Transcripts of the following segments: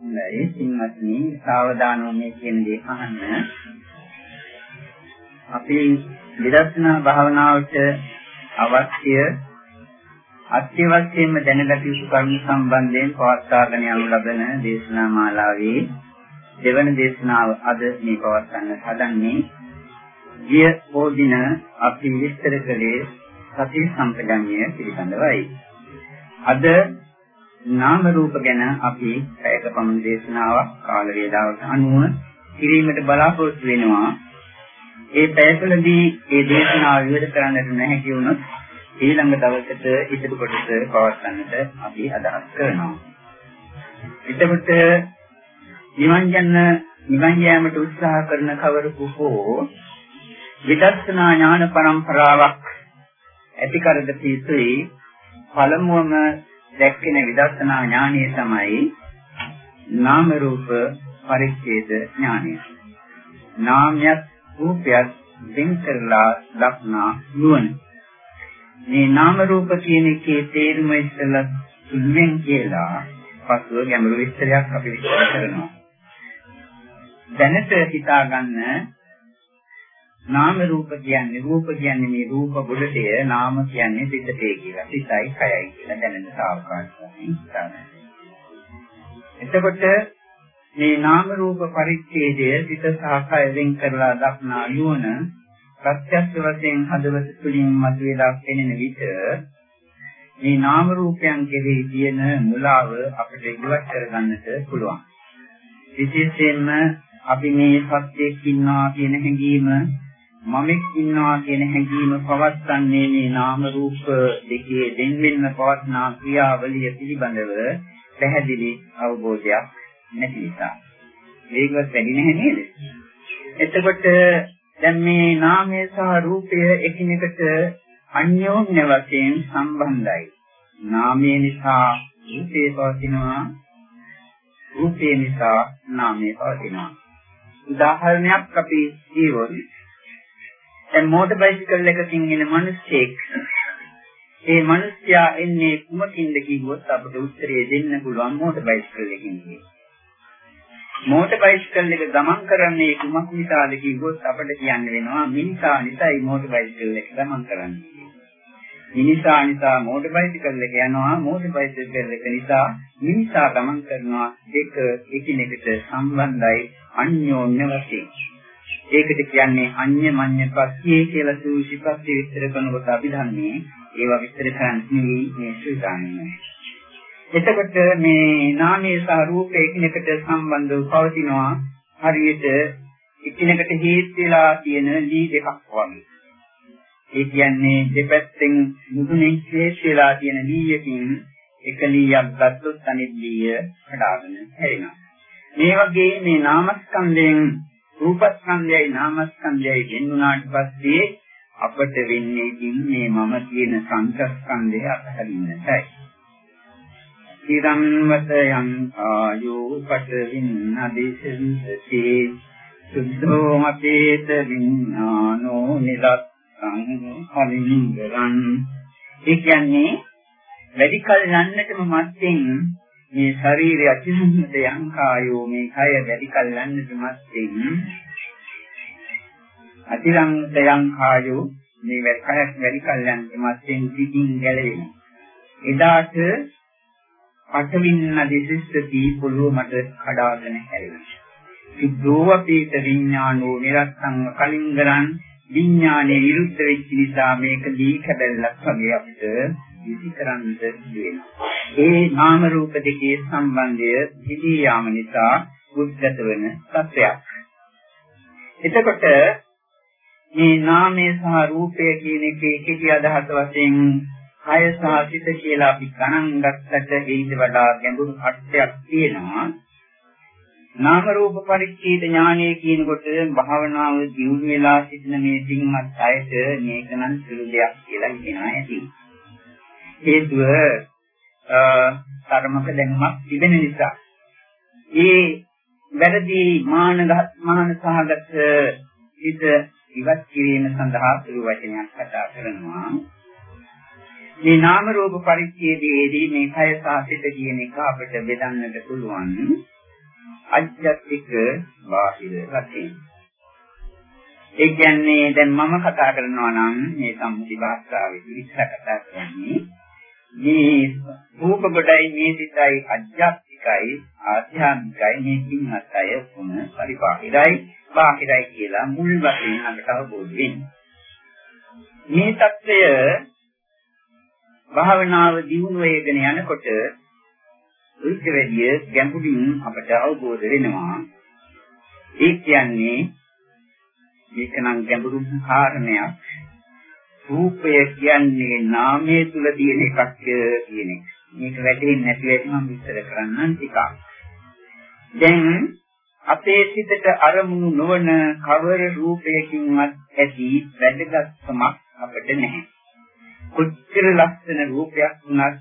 හොඳයි සින්වත්නි සාවධානව මේ කියන දේ අහන්න. අපි විදර්ශනා භාවනාවට අවශ්‍ය අත්‍යවශ්‍යම දැනගත යුතු කරුණු සම්බන්ධයෙන් පවත්වාගෙන යනු ලබන දේශනා මාලාවේ දෙවන දේශනාව අද මේ පවත්වන්න හදන්නේ ගිය පොදින අපි විස්තර කළේ සති සම්පජඤ්ඤය පිළිබඳවයි. අද නාම රූප ගැන අපි පැයක පමණ දේශනාවක් කාල වේලාවකට අනුව කිරීමට බලාපොරොත්තු වෙනවා. ඒ පැයකලදී මේ දේශනාව ඉවර කරන්නට නැහැ වුණොත් ඊළඟ දවසට ඉදිරි කොටස පවත්වන්නට අපි අදහස් කරනවා. එතකොට නිවන් යන නිවන් යාමට උත්සාහ කරන කවරෙකු හෝ විදර්ශනා ඥාන පරම්පරාවක් ඇති කරද පිසුයි පළමුවම දැක්කෙන විදර්ශනා ඥානය තමයි නාම රූප පරිච්ඡේද ඥානය. නාමයක් රූපයක් වෙන් කරලා දක්නා නුවණ. මේ නාම රූප කියන එකේ තේරුම ඉස්සෙල්ලා සුළුෙන් කියලා පසුව ගැඹුරු විස්තරයක් අපි විස්තර කරනවා. දැනට හිතා ගන්න නාම රූප කියන්නේ රූප කියන්නේ මේ රූප බුලතය නාම කියන්නේ සිතේ කියලා. සිතයි කයයි කියලා දැනෙන සාවකාශයෙන් හිතන්න. එතකොට මේ නාම රූප පරිච්ඡේදය සිත සහ කය වෙන් කරලා දක්නා නුවණ ප්‍රත්‍යක්ෂ වශයෙන් හදවත තුළින් මතුවලා පෙනෙන විට මේ නාම රූපයන් කෙරෙහි තියෙන මුලාව අපිට ඉවත් කරගන්නට පුළුවන්. විශේෂයෙන්ම අපි මේ සත්‍යයක් ඉන්නවා කියන හැඟීම මමෙක් ඉන්නවා කියන හැඟීම පවත්න්නේ මේ නාම රූප දෙකේ දෙන් වෙන්න පවත්නා ක්‍රියාවලිය පිළිබඳව පැහැදිලි අවබෝධයක් නැති නිසා. ඒකවත් වැඩි නැහැ නේද? එතකොට දැන් මේ නාමය සහ රූපය එකිනෙකට අන්‍යෝන්‍ය වශයෙන් සම්බන්ධයි. නාමය නිසා රූපේ පවතිනවා. රූපේ නිසා නාමය පවතිනවා. උදාහරණයක් අපි කියවොත් දැන් මෝටර් බයිසිකල් එකකින් එන මිනිස්සෙක් ඒ මිනිස්සයා එන්නේ කුමකින්ද කිව්වොත් අපිට උත්තරය දෙන්න පුළුවන් මෝටර් බයිසිකල් එකකින් මෝටර් බයිසිකල් එක ගමන් කරන්නේ කුමක් නිසාද කිව්වොත් අපිට කියන්න වෙනවා මිනිසා නිසායි මෝටර් බයිසිකල් එක ගමන් කරන්නේ. මිනිසා නිසා මෝටර් බයිසිකල් එක යනවා මෝටර් බයිසිකල් එක නිසා මිනිසා ගමන් කරනවා දෙක එකිනෙකට සම්බන්ධයි අන්‍යෝන්‍ය වශයෙන්. ඒකට කියන්නේ අඤ්ඤමඤ්ඤ ප්‍රත්‍යේ කියලා සූචි ප්‍රත්‍ය විස්තර කරනකොට අපි දන්නේ ඒවා විස්තර කරන්නේ මේ සූදානමයි. එතකොට මේ නාමයේ සහ රූපයේ එකිනෙකට සම්බන්ධව පවතිනවා හරියට එකිනෙකට හේත් වෙලා තියෙන ලී දෙකක් වගේ. ඒ කියන්නේ දෙපැත්තෙන් මුදුනේ හේත් වෙලා තියෙන ලීයකින් එක ලීයක් ගත්තොත් අනිත් ලීය කඩාගෙන හැරෙනවා. මේ වගේ මේ නාමස්කන්ධයෙන් රූපස්කන්ධයයි නාමස්කන්ධයයි ගෙන්ුණාට පස්සේ අපට වෙන්නේ මේ මම කියන සංස්කන්ධය අත්හරින්නටයි. ඉරන්වත යං ආයෝ පටවින් අදිසෙන්ති සුද්ධෝ මතේත විඥානෝ නිරත්තං කලින්ගරන් ඒ කියන්නේ වැඩි කල යන්නටම මත්තෙන් මේ ශරීරය අතිසුන්නත යංකායෝ මේ කය වැඩි කල යන්නට මත්තෙන් අතිරංත යංකායෝ මේ වැඩි කයක් වැඩි කල යන්නට මත්තෙන් පිටින් ගැලවෙනවා. එදාට පඨවින්න දිසිස්සති පොළොව මට කඩාගෙන හැරෙනවා. සිද්ධෝ අපේත විඥානෝ නිරත්තං කලින්ගරන් විඥානේ විරුද්ධ වෙච්ච නිසා මේක දී කැදල්ලක් වගේ අපිට විදි කරන්නට වෙනවා. ඒ නාම රූප දෙකේ සම්බන්ධය දිදී යාම නිසා උද්ගත වෙන සත්‍යයක්. එතකොට මේ නාමය සහ රූපය කියන එකේ කිසි අදහස වශයෙන් කය සහ සිත කියලා අපි ගණන් ගත්තට ඊට වඩා ගැඹුරු අර්ථයක් තියෙනවා. නාම රූප පරිච්ඡේද ඥානය කියනකොට භාවනාව දියුණු වෙලා සිටින මේ සිංහත් අයට මේක නම් සුළු දෙයක් කියලා හිතනවා ඇති. හේතුව ධර්මක දැනුමක් තිබෙන නිසා. ඒ වැරදි මානගත මාන සහගත හිත ඉවත් කිරීම සඳහා සුළු වචනයක් කතා කරනවා. මේ නාම රූප පරිච්ඡේදයේදී මේ කය සාසිත කියන එක අපිට බෙදන්නට පුළුවන්. අධ්‍යාත්මික බාහිර වශයෙන්. ඒ කියන්නේ දැන් මම කතා කරනවා නම් මේ සම්මුති භාෂාවේ විස්තර කතා කරන්නේ මේ රූප කොටයි මේ සිතයි අධ්‍යාත්මිකයි ආධ්‍යාත්මිකයි මේ කින්වත් අය කොන පරිපාහිරයි බාහිරයි කියලා මුල් වශයෙන් අපට අවබෝධ වෙන්නේ. මේ தත්ත්වය භාවනාව දියුණු වේගෙන යනකොට උල්ට වැඩිය ගැඹුරින් අපට අවබෝධ වෙනවා. ඒ කියන්නේ මේක නම් ගැඹුරු කාරණයක්. රූපය කියන්නේ නාමයේ තුල තියෙන එකක් කියන එක. මේක වැටෙන්නේ නැති වෙයි මම විස්තර කරන්නම් ටිකක්. දැන් අපේ සිතට අරමුණු නොවන කවර රූපයකින්වත් ඇති වැදගත්කමක් අපිට නැහැ. කොච්චර ලස්සන රූපයක් වුණත්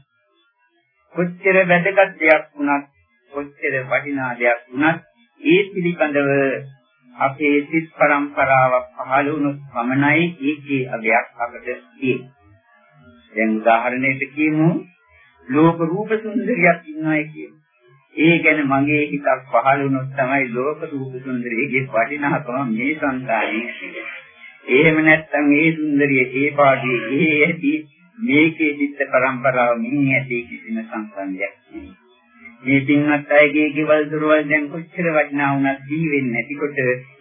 කොච්චර වැදගත් දෙයක් වුණත් කොච්චර වටිනා දෙයක් වුණත් ඒ පිළිබඳව අපේ සිත් પરම්පරාවක් පහළ වුණොත් පමණයි ඒකේ අගයක් අපට තියෙන්නේ. දැන් උදාහරණයකට කියමු ලෝක රූප සුන්දරියක් ඉන්නවයි කියමු. ඒ ගැන මගේ හිතක් පහළ වුණොත් තමයි ලෝක රූප සුන්දරියගේ වටිනාකම මේ සංකාරයේ තියෙන්නේ. එහෙම නැත්නම් මේ සුන්දරිය ඒ පාඩියේ ඒ ඇති මේකේ චිත්ත પરම්පරාව මින් ඇති කිසිම සංසන්දයක් නෙවෙයි. මේ පින්වත් අයගේ ගෙවල් දොරවල් දැන් කොච්චර වටිනා වුණත් සිහි වෙන්නේ නැතිකොට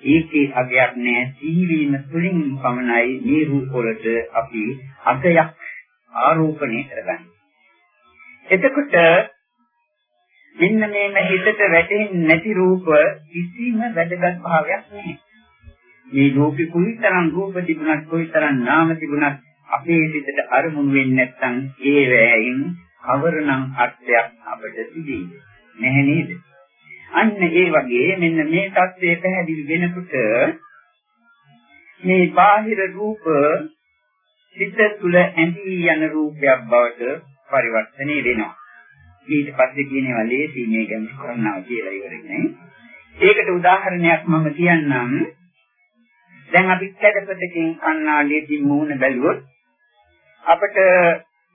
ඒකේ අගයක් නෑ. සිහි වීම තුළින් පමණයි මේ රූප වලට අපි අගයක් ආරෝපණය කරගන්නේ. එතකොට මෙන්න මේ හිතට වැටෙන්නේ නැති රූප කිසිම වැදගත් භාවයක් නැහැ. මේ ලෝකෙ කොයිතරම් රූප තිබුණත් කොයිතරම් නාම තිබුණත් අපේ සිතට අරමුණු වෙන්නේ නැත්නම් ඒ වෑයින් කවරනම් අර්ථයක් අපට තිබෙන්නේ නැහැ නේද? අන්න ඒ වගේ මෙන්න මේ தත්ත්වය පැහැදිලි වෙනකොට මේ බාහිර රූප සිත තුළ ඇඳී යන රූපයක් බවට පරිවර්තනය වෙනවා. ඊට පස්සේ කියනවා ලේසි මේ ගැන කරනවා කියලා ඉවරනේ. ඒකට උදාහරණයක් මම කියන්නම්. දැන් අපි කැඩපතකින් කණ්ණාඩියකින් මූණ බැලුවොත් අපට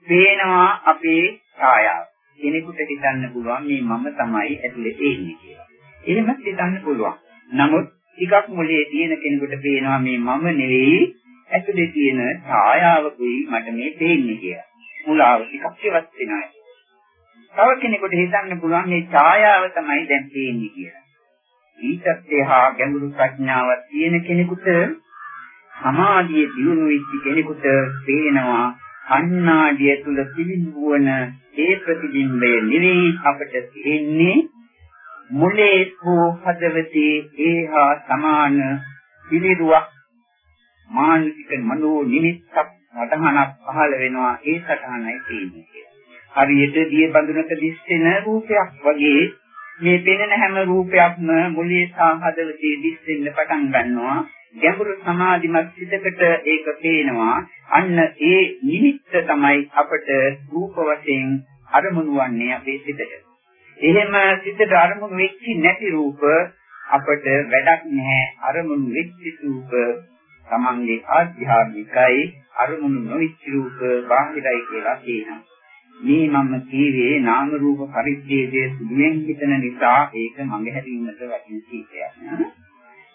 පේනවා අපේ ඡායාව. කෙනෙකුට හිතන්න පුළුවන් මේ මම තමයි ඇතුලේ ඉන්නේ කියලා. එහෙම හිතන්න පුළුවන්. නමුත් ටිකක් මොලේ තියෙන කෙනෙකුට පේනවා මේ මම නෙවෙයි ඇතුලේ තියෙන ඡායාවකුයි මට මේ පේන්නේ කියලා. මුලාව ටිකක් ඉවත් වෙනවා. තව කෙනෙකුට හිතන්න පුළුවන් මේ ඡායාව තමයි දැන් පේන්නේ කියලා. ඊටත් එහා ගැඹුරු ප්‍රඥාවක් තියෙන කෙනෙකුට සමාධිය දියුණු වෙච්ච කෙනෙකුට පේනවා අන්නාඩිය තුල පිළිඹුවන ඒ ප්‍රතිබිම්බය නෙවෙයි අපට තියෙන්නේ මුලේ හෝ හදවතේ ඒහා සමාන පිළිරුවක් මානසික මනෝ නිමිත්තක් සටහනක් පහළ වෙනවා ඒ සටහනයි තියෙන්නේ. හරියට දිය බඳුනක දිස්සෙන රූපයක් වගේ මේ පෙනෙන හැම රූපයක්ම මුලිය සහ හදවතේ දිස්සෙන්න පටන් ගන්නවා ගැඹුරු සමාධිමත් සිතකට ඒක පේනවා. අන්න ඒ නිමිත්ත තමයි අපට රූප වශයෙන් අරමුණු වන්නේ අපේ සිතට. එහෙම සිතට අරමුණු වෙච්ච නැති රූප අපට වැඩක් නැහැ. අරමුණු වෙච්ච රූප තමන්ගේ ආධ්‍යාත්මිකයි. අරමුණු නොවිච්ච රූප බාහිරයි කියලා කියනවා. මේ මම කීවේ නාම රූප පරිච්ඡේදයේ සුදුෙන් හිතන නිසා ඒක මඟ හැරීමට වටින කීපයක්.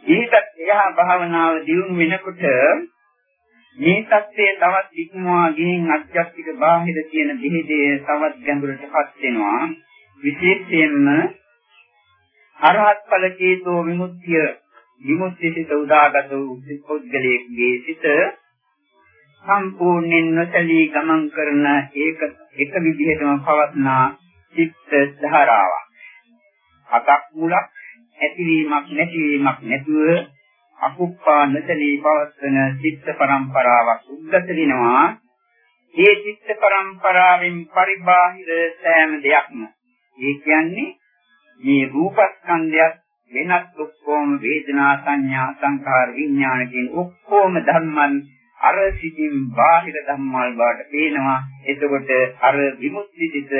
ඊටත් එහා භාවනාව දියුණු වෙනකොට මේ தත්ත්වය තවත් ඉක්මවා ගින් අධ්‍යාත්මික බාහිර කියන දෙහිදේ තවත් ගැඹුරටපත් වෙනවා. විශේෂයෙන්ම අරහත් ඵල චේතෝ විමුක්තිය විමුක්තියට උදාගත වූ පුද්ගලයෙක්ගේ සිත සම්පූර්ණයෙන් නොසලී ගමන් කරන ඒක එක විදිහටම පවත්නා චිත්ත ධාරාවක්. අතක් මුලක් ඇතිවීමක් නැතිවීමක් නැතුව අකුප්පා නොසලී පවත්වන චිත්ත පරම්පරාවක් උද්ගත වෙනවා. මේ චිත්ත පරම්පරාවෙන් පරිබාහිර සෑම දෙයක්ම ඒ කියන්නේ මේ රූපස්කන්ධයක් වෙනත් ඔක්කොම වේදනා සංඥා සංකාර විඥාන කියන ඔක්කොම ධර්මයන් අර සිතින් බාහිර ධම්මල් බවට පේනවා. එතකොට අර විමුක්ති සිත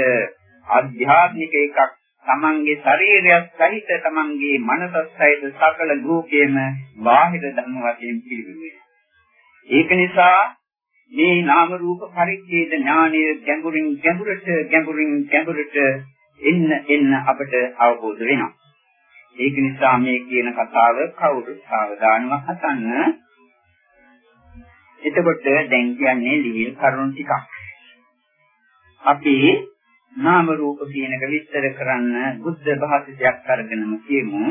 ආධ්‍යාත්මික එකක් තමන්ගේ ශරීරයත් සහිත තමන්ගේ මනසත් සහිත සකල රූපේම බාහිර ධර්ම වශයෙන් පිළිගන්නේ. ඒක නිසා මේ නාම රූප පරිච්ඡේද ඥානය ගැඹුරින් ගැඹුරට ගැඹුරින් ගැඹුරට එන්න එන්න අපට අවබෝධ වෙනවා. ඒක නිසා මේ කියන කතාව කවුරු සාවධානව අහන්න. එතකොට දැන් කියන්නේ ලිහිල් කරුණු ටිකක්. අපි නාම රූප කියන එක විස්තර කරන්න බුද්ධ භාෂිතයක් අරගෙනම කියමු.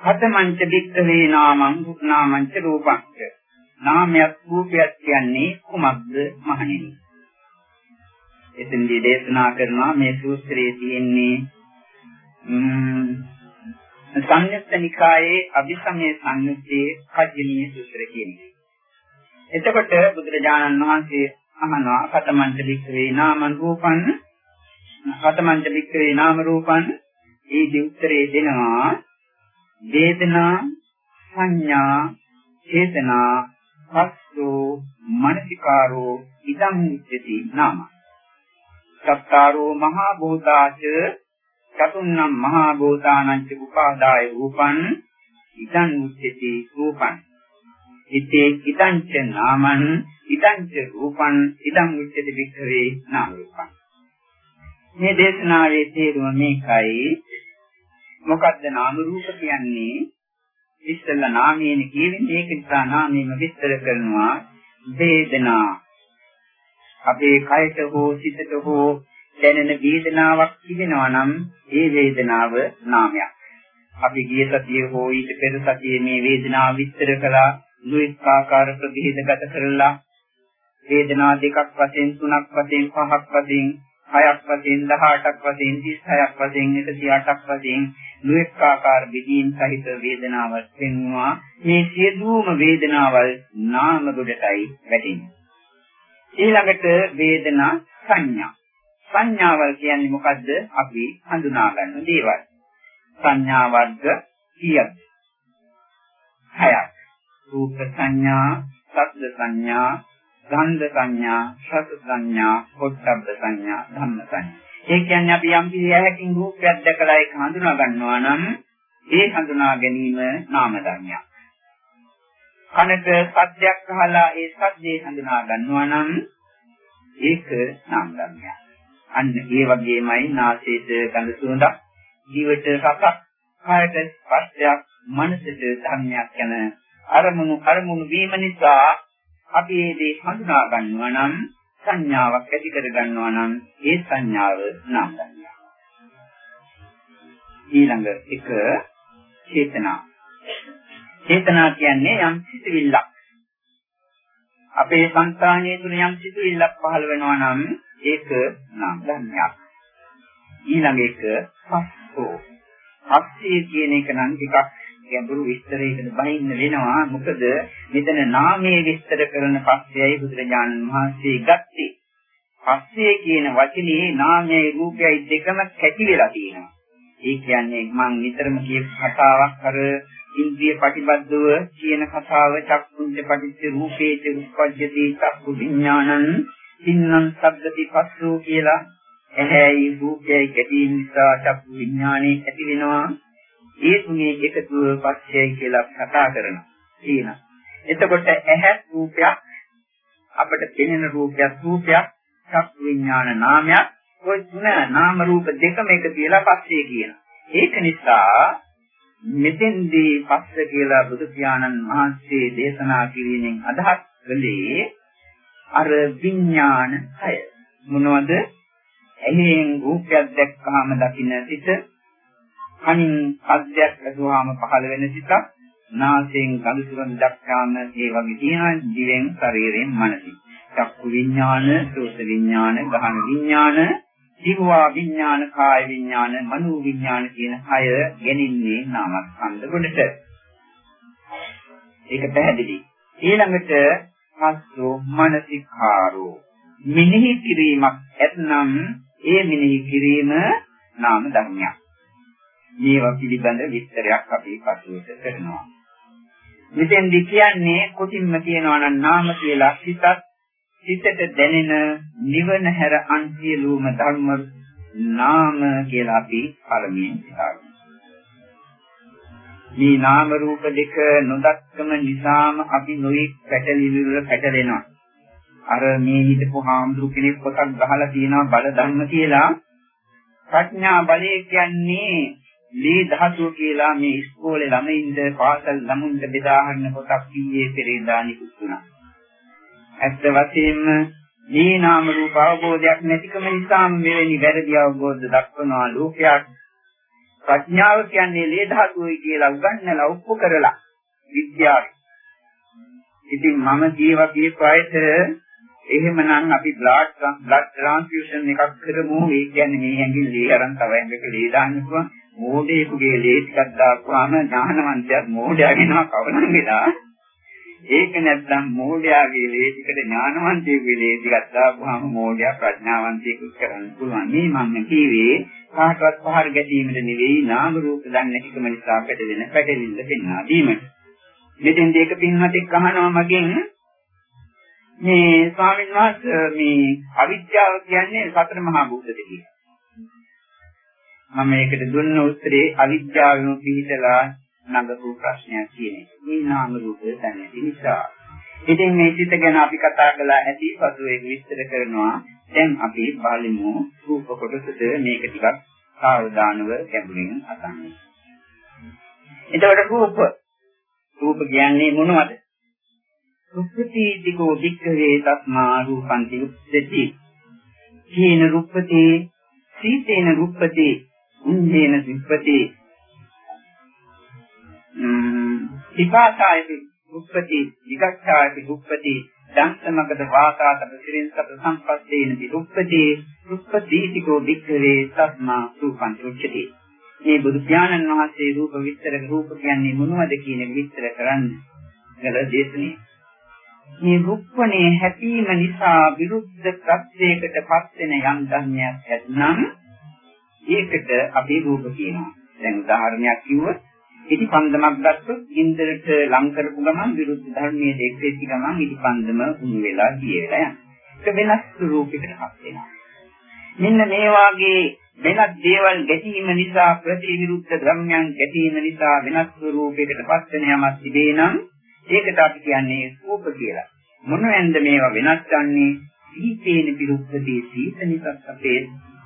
හතමංච වික්ඛවේ නාමං නාමංච රූපංච. නාමයක් රූපයක් කියන්නේ කුමක්ද මහණෙනි? එතෙන්දී දේශනා කරනවා මේ සූත්‍රයේ තියෙන්නේ සංයුත්ත නිකායේ අභිසමය සංයුත්තේ කජ්ජනීය සූත්‍ර කියන්නේ. එතකොට බුදුරජාණන් වහන්සේ අහනවා කතමන්ත වික්‍රේ නාමං රූපං කතමන්ත වික්‍රේ නාම රූපං. ඒ දෙඋත්තරේ දෙනවා. වේදනා සංඥා චේතනා පස්සෝ මනසිකාරෝ ඉදං උච්චති නාම. සත්තාරෝ මහා භූතාච චතුන්නම් මහා භූතානං ච උපාදාය රූපං. ඉදං උච්චති රූපං. ඉතේ ඉදංච නාමං ඉදංච රූපං. ඉදං උච්චති වික්ඛවේ නාම රූපං. මේ දේශනාවේ තේරුම මේකයි. මොකද්ද නාම රූප කියන්නේ? ඉස්සෙල්ලා නාමයෙන් කියන්නේ ඒක නිසා නාමයෙන් විස්තර කරනවා වේදනා. අපේ කයට හෝ සිතට හෝ දැනෙන වේදනාවක් තිබෙනවා නම් ඒ වේදනාව නාමයක්. අපි ගිය සතියේ හෝ ඊට පෙර සතියේ මේ වේදනාව විස්තර කළා දුක් ආකාර ප්‍රභේදගත කරලා වේදනා දෙකක් වශයෙන් තුනක් වශයෙන් පහක් වශයෙන් හයක් වශයෙන් 18ක් වශයෙන් 36ක් වශයෙන් 108ක් වශයෙන් දුක් ආකාර බෙදීන් සහිත වේදනාවක් වෙනවා මේ සියලුම වේදනාවල් නාම ගොඩටයි වැටෙන්නේ ඊළඟට වේදනා සංඥා සංඥාවල් කියන්නේ මොකද්ද? අපි හඳුනා ගන්න දේවල්. සංඥා වර්ග කීයද? හයක්. රූප සංඥා, ශබ්ද සංඥා, ගන්ධ සංඥා, රස සංඥා, පොට්ටබ්බ සංඥා, ධම්ම සංඥා. ඒ කියන්නේ අපි යම් කිසියකින් රූපයක් දැකලා ඒක හඳුනා ගන්නවා නම් ඒ හඳුනා ගැනීම නාම ධර්මයක්. කනට සද්දයක් අහලා ඒ සද්දේ හඳුනා ගන්නවා නම් ඒක නාම ධර්මයක්. අන්න ඒ වගේමයි නාසයට ගඳ සුවඳක්, ජීවිත රසක්, කායට ස්පර්ශයක්, මනසට ධර්මයක් යන අරමුණු අරමුණු වීම නිසා අපි මේ දේ හඳුනා ගන්නවා නම් සංඥාවක් ඇති කර ගන්නවා නම් ඒ සංඥාව නාම සංඥා. ඊළඟ එක චේතනා. චේතනා කියන්නේ යම් සිතුවිල්ලක්. අපේ සංස්කාරයේ තුන යම් සිතුවිල්ලක් පහළ වෙනවා නම් ඒක නම් ධර්මයක්. ඊළඟ එක පස්සෝ. පස්සේ කියන එක නම් ටිකක් ගැඹුරු විස්තරයකට බහින්න වෙනවා. මොකද මෙතන නාමයේ විස්තර කරන පස්සෙයි බුදුරජාණන් වහන්සේ ගත්තේ. පස්සේ කියන වචනේ නාමයයි රූපයයි දෙකම කැටි වෙලා තියෙනවා. ඒ කියන්නේ මම නිතරම කියපු කතාවක් අර ඉන්ද්‍රිය ප්‍රතිබද්ධව කියන කතාව චක්කුංච පටිච්ච රූපේච උප්පජ්ජති චක්කු විඥානං සින්නං සබ්දති පස්සෝ කියලා ඇහැයි රූපයයි ගැටීම නිසා චක්කු විඥානේ ඇති වෙනවා. ඒ තුනේ එකතුව පස්සයයි කියලා කතා කරනවා. කියනවා. එතකොට ඇහැ රූපයක් අපිට පෙනෙන රූපයක් රූපයක් චක්කු විඥාන නාමයක් ඔය තුන නාම රූප දෙකම එක කියලා පස්සේ කියනවා. ඒක නිසා මෙතෙන්දී පස්ස කියලා බුදු පියාණන් වහන්සේ දේශනා කිරීමෙන් අදහස් කළේ අර විඥාන හය මොනවද? ඇහෙන් රූපයක් දැක්කහම දකින්න සිත, කනින් ශබ්දයක් ඇසුවාම පහළ වෙන සිත, නාසයෙන් ගඳ සුවඳ දැක්කාම ඒ වගේ තියෙනවා දිවෙන් ශරීරයෙන් මනසින්. චක්කු විඥාන, සෝත විඥාන, ගහන විඥාන, ජීවා විඥාන, කාය විඥාන, මනෝ විඥාන කියන හය ගෙනින්නේ නාමස්කන්ධ කොටට. ඒක පැහැදිලි. ඊළඟට පස්සෝ මනසිකාරෝ මිනිහි කිරීමක් ඇතනම් ඒ මිනිහි කිරීම නාම ධර්මයක්. මේවා පිළිබඳ විස්තරයක් අපි පසුවට කරනවා. මෙතෙන්දි කියන්නේ කොටින්ම කියනවා නම් නාම කියලා සිතත් සිතට දැනෙන නිවන හැර අන් සියලුම ධර්ම නාම කියලා අපි පළමුවෙන් හිතාගමු. මේ නාම රූප දෙක නොදක්කම නිසාම අපි නොයෙක් පැටලිලි වල පැටලෙනවා. අර මේ හිටපු හාමුදුරු කෙනෙක් පොතක් ගහලා තියෙනවා බල ධර්ම කියලා. ප්‍රඥා බලය කියන්නේ මේ ධාතුව කියලා මේ ඉස්කෝලේ ළමයින්ද පාසල් ළමුන්ට බෙදා ගන්න පොතක් කීයේ පෙරේදා නිකුත් වුණා. ඇත්ත වශයෙන්ම මේ නාම රූප අවබෝධයක් නැතිකම නිසා මෙවැනි වැරදි අවබෝධ දක්වනවා ලෝකයක් ප්‍රඥාව කියන්නේ ලේ ධාතුවයි කියලා උගන්වලා ඔප්පු කරලා විද්‍යාවෙන්. ඉතින් මම ජීව කීපයත එහෙමනම් අපි බ්ලඩ් බ්ලඩ් ට්‍රාන්ස්ෆියුෂන් එකක් කරමු. ඒ කියන්නේ මේ ඇඟින් ලේ අරන් තව ඇඟක ලේ දාන්න පුළුවන්. මෝඩයෙකුගේ ලේ ටිකක් දාපුවාම ඥානවන්තයෙක් මෝඩයා වෙනවා කවනම් වෙලා. ඒක නැත්නම් මෝඩයාගේ ලේ ටිකට ඥානවන්තයෙකුගේ ලේ ටිකක් දාපුවාම මෝඩයා ප්‍රඥාවන්තයෙකුට කරන්න පුළුවන්. මේ මම කියවේ කාටවත් පහර ගැටීමද නෙවෙයි නාම රූප දන්නේ නැතිකම නිසා පැටලෙන පැටලිල්ල පෙන්වා දීමට. මෙතෙන් දෙක පින්වතෙක් අහනවා මගෙන් මේ ස්වාමීන් වහන්සේ මේ අවිද්‍යාව කියන්නේ සතර මහා භූතද කියලා. මම මේකට දුන්න උත්තරේ අවිද්‍යාවෙන් පිහිටලා නඟපු ප්‍රශ්නයක් කියන එක. මේ නාම රූප දැනෙති නිසා. ඉතින් මේ චිත ගැන අපි කතා කළා ඇති පසු ඒක විස්තර කරනවා. දැන් අපි බලමු රූප කොටසද මේක ටිකක් සාවධානව ගැඹුරින් අසන්න. එතකොට රූප රූප කියන්නේ මොනවද? රුප්පති දිගෝ වික්ඛවේ තස්මා රූපන්ති උප්පති. කීන රුප්පති සීතේන රුප්පති උන්දේන විප්පති විපාකායති උප්පති විගච්ඡායති උප්පති දන්සමගද වාසාතප සිරින්සප සම්පස්සේනති උප්පති උප්පදීතිකෝ වික්ඛවේ තස්මා රූපං උච්චති මේ බුදු ඥානන් වහන්සේ රූප විස්තර රූප කියන්නේ මොනවද කියන විස්තර කරන්න ගල දේශනේ. මේ රුප්පණේ හැපීම නිසා විරුද්ධ ප්‍රත්‍යයකට පත් වෙන යම් ධර්මයක් ඇතනම් ඒකට අපි රූප කියනවා දැන් උදාහරණයක් කිව්වොත් ඉටි පන්දමක් ගත්තොත් ඉන්ද්‍රට ලං කරපු ගමන් විරුද්ධ ධර්මයේ දෙක්කෙච්ච ගමන් ඉටි පන්දම උණු වෙලා කියලා යනවා. ඒක වෙනස් රූපයකට හස් වෙනවා. මෙන්න මේ වාගේ වෙනත් දේවල් ගැටීම නිසා ප්‍රතිවිරුද්ධ ධර්මයන් ගැටීම නිසා වෙනස් රූපයකට පස් වෙන යමක් තිබේ නම් ඒකට අපි කියන්නේ රූප කියලා. මොනවෙන්ද මේවා වෙනස් ගන්නේ? සීතේන විරුද්ධදී සීත නිසා අපේ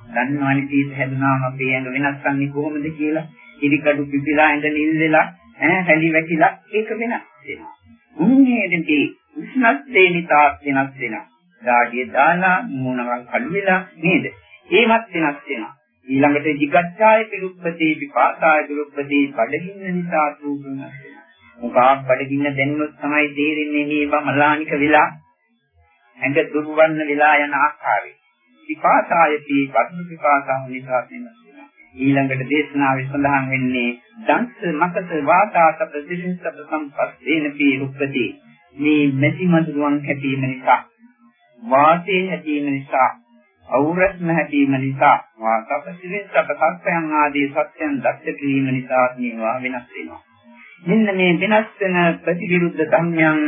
දන්නවනේ සීත හැදුනාම අපේ ඇඟ වෙනස් ගන්නේ කොහොමද කියලා. ඉරිකඩු පිපිලා ඇඳ නිල් වෙලා ඈ හැලි වැටිලා ඒක වෙනස් වෙනවා. උන්නේදී උෂ්ණත්වයේ නිසා වෙනස් වෙනවා. ඩාඩිය දාලා මූණවල් කළු වෙලා නේද? ඒවත් වෙනස් වෙනවා. ඊළඟට jigacchāya piruppati vipāsāya piruppati බඩගින්න නිසා රූප වෙනස් වෙනවා. මොකක් බඩගින්න දැනුනොත් තමයි තේරෙන්නේ මේ බමලානික වෙලා ඇඟ දුර්වන්න වෙලා යන ආකාරය. විපාසායති වර්ණ විපාසාව නිසා වෙනස් ඊළඟට දේශනාවේ සඳහන් වෙන්නේ දංශ මකත වාතාත ප්‍රතිශිෂ්ඨ සම්පස්සේන පීරුප්පති. මේ මෙති මදුරුවන් හැපීම නිසා වාතයේ හැපීම නිසා අවුරස්ම හැපීම නිසා වාතප සිරිස්සප සත්‍යයන් ආදී සත්‍යයන් දක්ෂ කිරීම නිසා මේවා වෙනස් වෙනවා. මෙන්න මේ වෙනස් වෙන ප්‍රතිවිරුද්ධ ධර්මයන්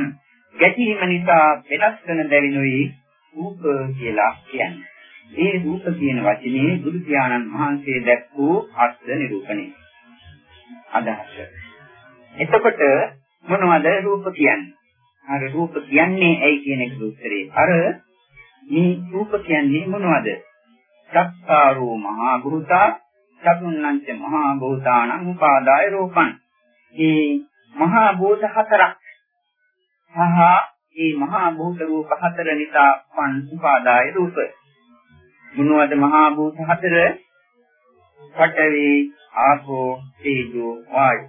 ගැටීම නිසා වෙනස් වෙන බැවිනුයි රූප කියලා කියන්නේ. ඒ රූප කියන වචනේ බුදු පියාණන් වහන්සේ දැක්වූ අර්ථ නිරූපණය. අදහස. එතකොට මොනවද රූප කියන්නේ? අර රූප කියන්නේ ඇයි කියන එක උත්තරේ. අර මේ රූප කියන්නේ මොනවද? චක්කාරෝ මහා භූතා චතුන්නංච මහා භූතානං උපාදාය රූපං. මේ මහා භූත හතරක් සහ මේ මහා භූත රූප හතර නිසා පන් උපාදාය රූප මොනවද මහා භූත හතර? පඨවි, ආපෝ, තේජෝ, වායු.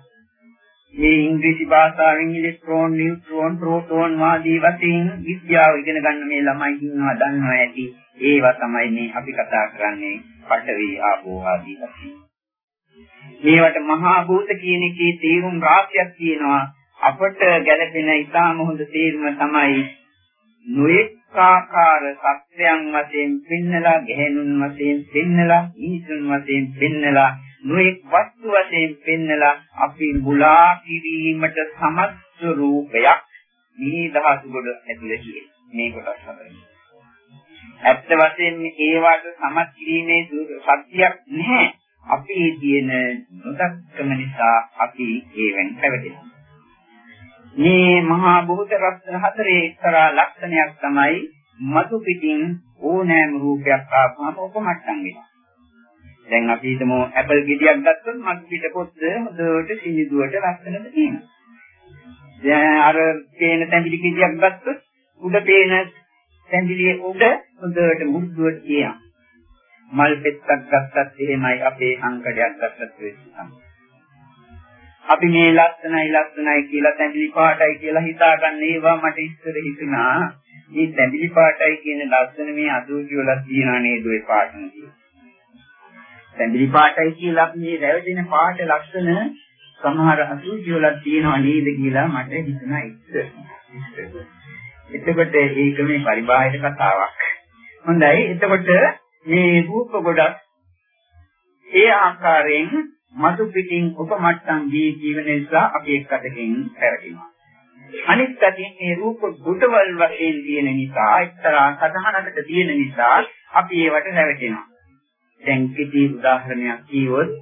මේ ඉංග්‍රීසි භාෂාවෙන් ඉලෙක්ට්‍රෝන, නියුට්‍රෝන, ප්‍රෝටෝන ආදී වශයෙන් විද්‍යාව ඉගෙන ගන්න මේ ළමයි ඉන්නවා දන්නවා ඇති. ඒවා තමයි මේ අපි කතා කරන්නේ පඨවි, ආපෝ ආදී වශයෙන්. මේවට මහා භූත කියන එකේ තේරුම් රාශියක් තියෙනවා. අපට ගැළපෙන ඉතාම හොඳ තේරුම තමයි නොඑක් ආකාර සත්‍යයන් වශයෙන් පෙන්නලා ගැහෙනුන් වශයෙන් පෙන්නලා ඊසුන් වශයෙන් පෙන්නලා නොඑක් වස්තු වශයෙන් පෙන්නලා අපි මුලා කිරීමට සමත් රූපයක් මේ දහස් කොට ඇතුළේ කියන මේ කොටස් හතරයි. ඇත්ත වශයෙන්ම ඒවට සමත් කිරීමේ සත්‍යයක් නැහැ. අපි තියෙන නොදක්කම නිසා අපි ඒවෙන් පැවතෙනවා. මේ මහා භූත රත්න හතරේ එක්තරා ලක්ෂණයක් තමයි මතු පිටින් ඕනෑම රූපයක් ආපුවම උපමට්ටම් වෙනවා. දැන් අපි හිතමු ඇපල් ගෙඩියක් ගත්තොත් මග පිට පොත්ත හොඳට සිනිදුවට ලස්සනට තියෙනවා. දැන් අර පේන තැඹිලි ගෙඩියක් ගත්තොත් උඩ පේන තැඹිලියේ උඩ හොඳට මුද්දුවට තියෙනවා. මල් පෙත්තක් ගත්තත් එහෙමයි අපේ අංකඩයක් ගත්තත් වෙන්නේ. අපි මේ ලස්සනයි ලස්සනයි කියලා තැඹිලි පාටයි කියලා හිතාගන්න ඒවා මට ඉස්සර හිතුණා. මේ තැඹිලි පාටයි කියන ලස්සන මේ අදෝජි වල තියනා නේද ඔය පාටන කියලා. තැඹිලි පාටයි කියලා අපි මේ රැවටෙන පාට ලක්ෂණ සමහර අසුචි වල තියෙනවා නේද කියලා මට හිතුණා ඉස්සර. එතකොට ඒක මේ පරිබාහිර කතාවක්. හොඳයි. එතකොට මේ රූප ගොඩක් ඒ ආකාරයෙන් මතු පිටින් උපමට්ටම් දී ජීවන නිසා අපි එක්කටකින් පැරදිනවා. අනිත් පැත්තෙන් මේ රූප ගොඩවල් වශයෙන් තියෙන නිසා එක්තරා සතහනකට තියෙන නිසා අපි ඒවට නැවතෙනවා. දැන් කිසි උදාහරණයක් කිව්වොත්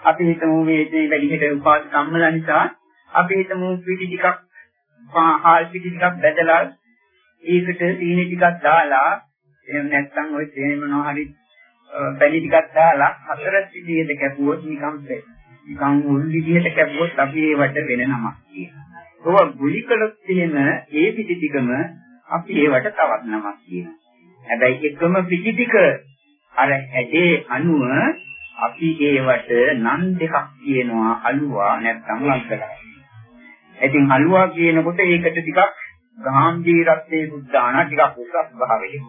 අපි හිතමු මේ වැඩිහිට උපාස සම්මල නිසා අපි හිතමු පිටි ටිකක් හාල් පිටි ටිකක් බෙදලා ඒකට සීනි ටිකක් දාලා එහෙම නැත්නම් ওই තේන මොනවා හරි පැණි ටිකක් දාලා හතර විදිහට කැපුවොත් නිකම් නිකම් මුල් විදිහට කැපුවොත් අපි ඒවට වෙන නමක් කියනවා. ඒවා ගුලි කළොත් එහෙම ඒ පිටි ටිකම අපි ඒවට තවත් නමක් කියනවා. හැබැයි එකම පිටි ටික අර හැඩේ අනුව අපි ඒවට නම් දෙකක් කියනවා අලුවා නැත්නම් ලංකලා. ඉතින් අලුවා කියනකොට ඒකට ටිකක් ගාම්භීරත්වයේ උද්දාන ටිකක් උසස් භාවයක.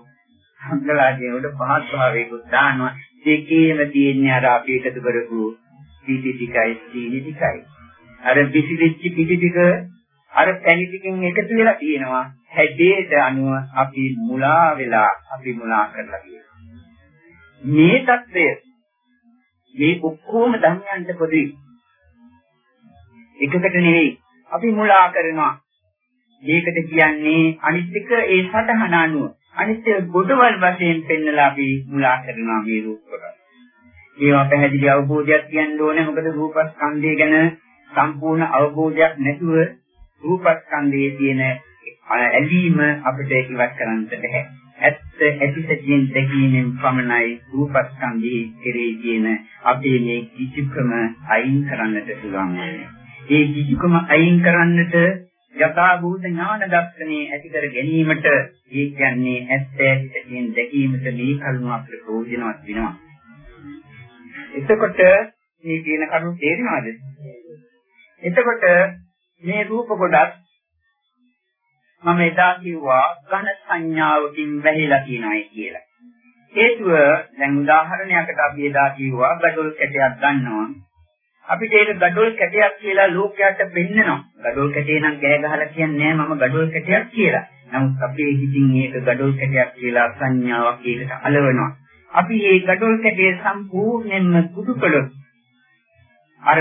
ලංකලා කියනකොට පහත් භාවයක දානවා. දෙකේම තියෙන්නේ අර අපි එකතු කරපු පිටි ටිකයි සීනි ටිකයි. අර පිසිදිච්ච පිටි ටික අර පැණි ටිකෙන් එකතු වෙලා තියෙනවා. හැඩයට අනුව අපි මුලා වෙලා අපි මුලා කරලා තියෙනවා. මේ தත්වය මේ ඔක්කොම ධර්මයන්ට පොදුයි. එකකට නෙවෙයි අපි මුලා කරනවා. මේකට කියන්නේ අනිත්‍යක ඒ සටහන අනුව අනිත්‍ය ගොඩවල් වශයෙන් පෙන්නලා අපි මුලා කරනවා මේ රූප කොට. ඒවා පැහැදිලි අවබෝධයක් කියන්න ඕනේ මොකද රූපස්කන්ධය ගැන සම්පූර්ණ අවබෝධයක් නැතුව රූපස්කන්ධයේ තියෙන ඇලීම අපිට ඉවත් කරන්නට බැහැ. ඇත්ත ඇතිසැටියෙන් දැකීමෙන් පමණයි රූපස්කන්ධයේ කෙරේ තියෙන අපේ මේ කිසිකම අයින් කරන්නට පුළුවන් වෙන්නේ. ඒ කිසිකම අයින් කරන්නට යථා භූත ඥාන දර්ශනේ ඇති කර ගැනීමට ඒ කියන්නේ ඇත්ත ඇතිසැටියෙන් දැකීමට මේ කරුණ අපට ප්‍රයෝජනවත් වෙනවා. එතකොට මේ කියන කරුණ තේරෙනවද? එතකොට මේ රූප කොටස් මම එදා කිව්වා ඝන සංඥාවකින් වැහිලා තියෙනවායි කියලා. හේතුව දැන් උදාහරණයකට අපි එදා කිව්වා gadol කැටයක් ගන්නවා. අපිට ඒක gadol කැටයක් කියලා ලෝකයට පෙන්නනවා. gadol කැටේ නම් ගෑ ගහලා කියන්නේ මම gadol කැටයක් කියලා. නමුත් අපේ හිතින් ඒක gadol කැටයක් කියලා සංඥාවක් ඒකට අලවනවා. අපි මේ gadol කැටේ සම්පූර්ණයෙන්ම කුඩු කළොත් අර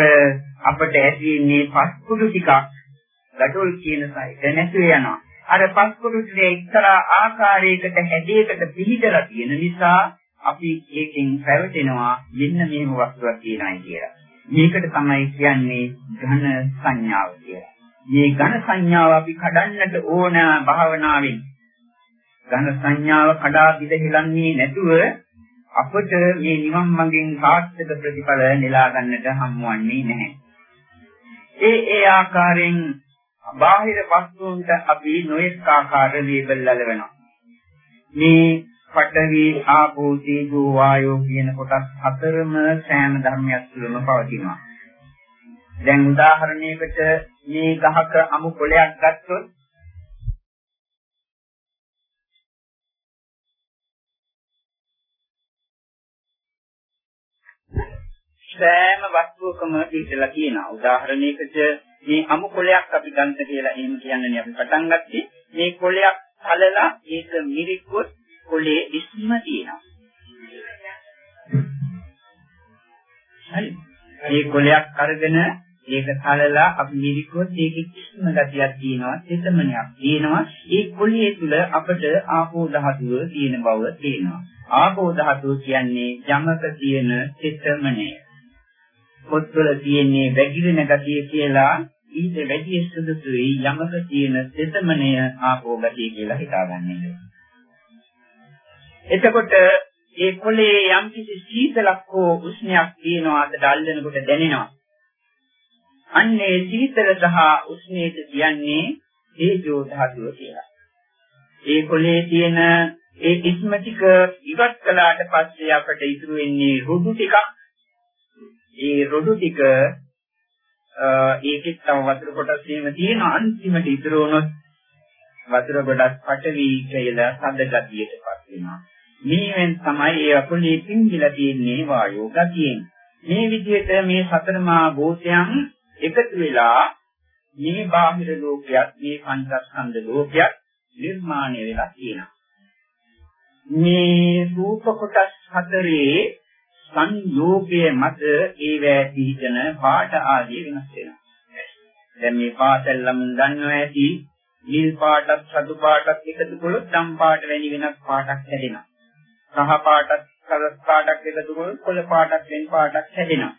අපට ඇතිවෙන්නේ පස් කුඩු ටිකක් gadol කියන සයික නැති වෙනවා. අර පස්කොටුසේ එක්තරා ආකාරයකට හැඩයකට පිළිදලා තියෙන නිසා අපි ඒකෙන් පැවතෙනවා මෙන්න මේම වස්තුවක් තියෙනයි කියලා. මේකට තමයි කියන්නේ ඝන සංඥාව කියලා. මේ ඝන සංඥාව අපි කඩන්නට ඕන භාවනාවෙන්. ඝන සංඥාව කඩා පිළිහෙලන්නේ නැතුව අපට මේ නිවන් මඟෙන් සාර්ථක ප්‍රතිඵල නෙලා ගන්නට හම්බවන්නේ නැහැ. ඒ ඒ ආකාරයෙන් බාහිර වස්තුන්ට අපි නොඑක ආකාර ලේබල් ලැබෙනවා. මේ පඨවි ආපෝ තේජෝ වායෝ කියන කොටස් හතරම සෑම ධර්මයක් තුළම පවතිනවා. දැන් උදාහරණයකට මේ ගහක අමු කොළයක් ගත්තොත් සෑම වස්තුවකම ඉඳලා තියෙනවා. උදාහරණයකට මේ අමු කොලයක් අපි ගන්න කියලා එහෙම කියන්නේ අපි පටන් ගත්තේ මේ කොලයක් හලලා ඒක මිරිකුවොත් කොලේ ඉස්ම තියෙනවා. හරි. මේ කොලයක් අරගෙන ඒක හලලා අපි මිරිකුවොත් ඒකේ ඉස්ම ගතියක් තියෙනවා, තෙතමනයක් තියෙනවා. ඒ කොලේ තුල අපට ආපෝ ධාතුව තියෙන බව තියෙනවා. ආපෝ ධාතුව කියන්නේ යමක තියෙන තෙතමනය. පොත්වල තියෙන්නේ වැగిරෙන ගතිය කියලා ඊට වැඩි සුදුසුයි යමක තියෙන තෙතමනය ආපෝ ගතිය කියලා හිතාගන්න එතකොට ඒ කොලේ යම්කිසි සීතලක් හෝ උෂ්ණයක් තියෙනවාද අල්ලනකොට දැනෙනවා. අන්නේ සීතල සහ උෂ්ණයට කියන්නේ තේජෝ ධාතුව කියලා. ඒ කොලේ තියෙන ඒ ඉස්ම ටික ඉවත් කළාට පස්සේ අපට ඉතුරු වෙන්නේ රොඩු ටිකක්. ඒ රොඩු ටික ඒකෙත් තව වතුර කොටස් එහෙම තියෙන අන්තිමට ඉතුරු වුණොත් වතුර ගොඩක් පටවි කියලා සඳ ගතියටපත් වෙනවා. මේවෙන් තමයි ඒ අකුලේ පිංගිලා තියෙන්නේ වායෝ ගතියෙන්. මේ විදිහට මේ සතරමා භූතයන් එකතු වෙලා මේ බාහිර ලෝකයක් මේ පංචස්කන්ධ ලෝකයක් නිර්මාණය වෙලා තියෙනවා. මේ රූප කොටස් හතරේ සංයෝගයේ මත ඒවැ පිහිටන පාට ආදී වෙනස් වෙනවා. දැන් මේ පාටල්ලම් දන්නවා ඇති නිල් පාටක් සතු පාටක් එකතු කළොත් ධම් පාට වැනි වෙනස් පාටක් හැදෙනවා. කහ පාටක් කළස් පාටක් එකතු කළොත් කොළ පාටක් වෙන පාටක් හැදෙනවා.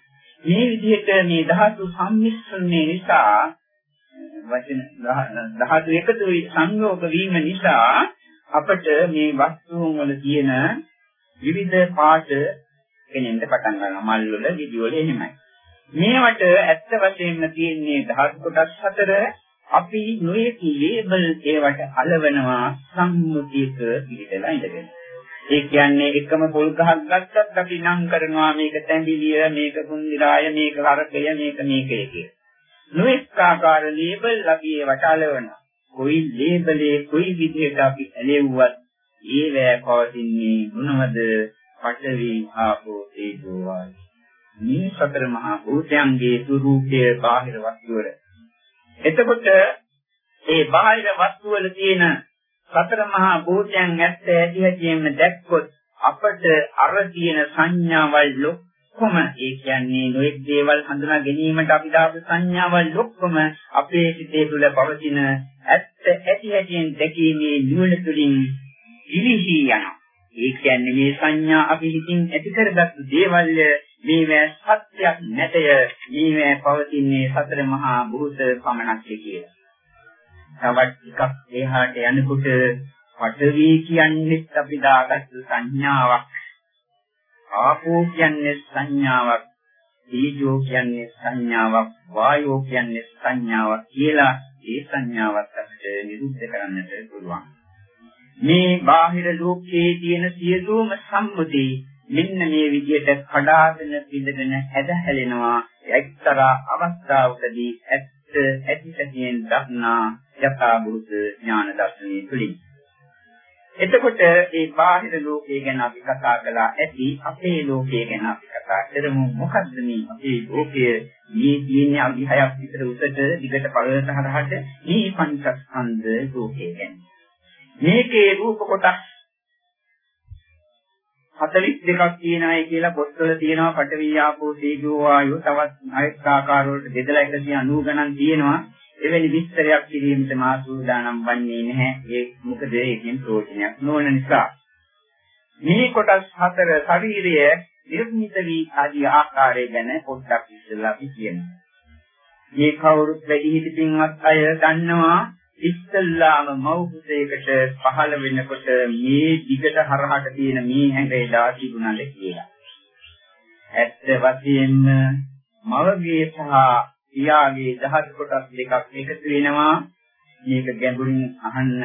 මේ විදිහට මේ ධාතු සම්මිශ්‍රණය නිසා වචන ධාතු එකතු සංයෝග වීම නිසා අපට මේ වස්තුන් වල තියෙන විවිධ පාට එනෙන්න පටන් ගන්නවා. මල් වල විදි වල එහෙමයි. මේවට ඇත්ත වශයෙන්ම තියෙන්නේ ධාතු කොටස් හතර. අපි නොයෙකි ලේබල් ඒවට අලවනවා සම්මුතියක පිළිදලා ඉඳගෙන ඒ කියන්නේ එකම පොල් ගහක් ගත්තත් අපි නම් කරනවා මේක තැඹිලිය මේක කුන්දිරාය මේක හරකය මේක මේකය කියලා. නොඑක ආකාර ලේබල් අපි ඒවට අලවනවා කොයි ලේබලේ කොයි විදිහට අපි ඇලෙව්වත් ඒ වේ පවතින්නේ මොනවද? පඨවි ආපෝ තේජෝ වායු. මේ සතර මහා භූතයන්ගේ ස්වરૂපයේ බාහිර වස්තුවල. එතකොට ඒ බාහිර වස්තුවල තියෙන සතර මහා භූතයන් ඇත්ත ඇති හැටියෙන්ම දැක්කොත් අපට අර තියෙන සංඥාවල් ඔක්කොම ඒ කියන්නේ නොඑක් දේවල් හඳුනා ගැනීමට අපි දාපු සංඥාවල් ඔක්කොම අපේ සිතේ තුල පවතින ඇත්ත ඇති හැටියෙන් දැකීමේ නුවණ තුළින් ඉලිහි යනවා. ඒ කියන්නේ මේ සංඥා අපි හිතින් ඇති කරගත්තු දේවල් මේවැ සත්‍යයක් නැතය මේවැ පවතින්නේ සතර මහා භූත පමණක් කියලා. තවත් ටිකක් එහාට යනකොට පඨවි කියන්නේ අපි දාගත්තු සංඥාවක්. ආපෝ කියන්නේ සංඥාවක්. තීජෝ කියන්නේ සංඥාවක්. වායෝ කියන්නේ සංඥාවක් කියලා ඒ සංඥාවත් අපිට නිරුද්ධ කරන්නට පුළුවන්. මේ බාහිර ලෝකයේ තියෙන සියලුම සම්මුති මෙන්න මේ විදිහට කඩාගෙන පිළිගෙන හැදහැලෙනවා එක්තරා අවස්ථාවකදී ඇත්ත ඇතිසැටියෙන් දක්නා යථා භූත ඥාන දර්ශනය තුළින්. එතකොට මේ බාහිර ලෝකය ගැන අපි කතා කළා ඇති අපේ ලෝකය ගැන අපි කතා කරමු. මොකද්ද මේ අපේ ලෝකය? මේ තියෙන අභි හයක් විතර උසට දිගට පළලට හරහට මේ පංචස්කන්ධ ලෝකය ගැන. මේකේ රූප කොටස් 42ක් තියෙනවායි කියලා පොත්වල තියෙනවා. පඨවි ආපෝ තේජෝ වායෝ තවත් අනෙක් ආකාර වලට බෙදලා 190 ගණන් තියෙනවා. එවැනි විස්තරයක් කිරීමට මා සූදානම් වන්නේ නැහැ. ඒ මොකද ඒකෙන් ප්‍රයෝජනයක් නොවන නිසා. මේ කොටස් හතර ශරීරය නිර්මිත වී ආදී ආකාරය ගැන පොඩ්ඩක් ඉස්සෙල්ලා අපි කියමු. මේ කවුරුත් වැඩි හිටි පින්වත් අය දන්නවා ඉස්සල්ලාම මෞහුසයකට පහළ වෙනකොට මේ දිගට හරහට තියෙන මේ හැඟේ දාතිුණාද කියලා. ඇත්ත වශයෙන්ම මවගේ සහ පියාගේ දහස් කොටස් දෙකක් එකතු වෙනවා. මේක ගැඹුරින් අහන්න.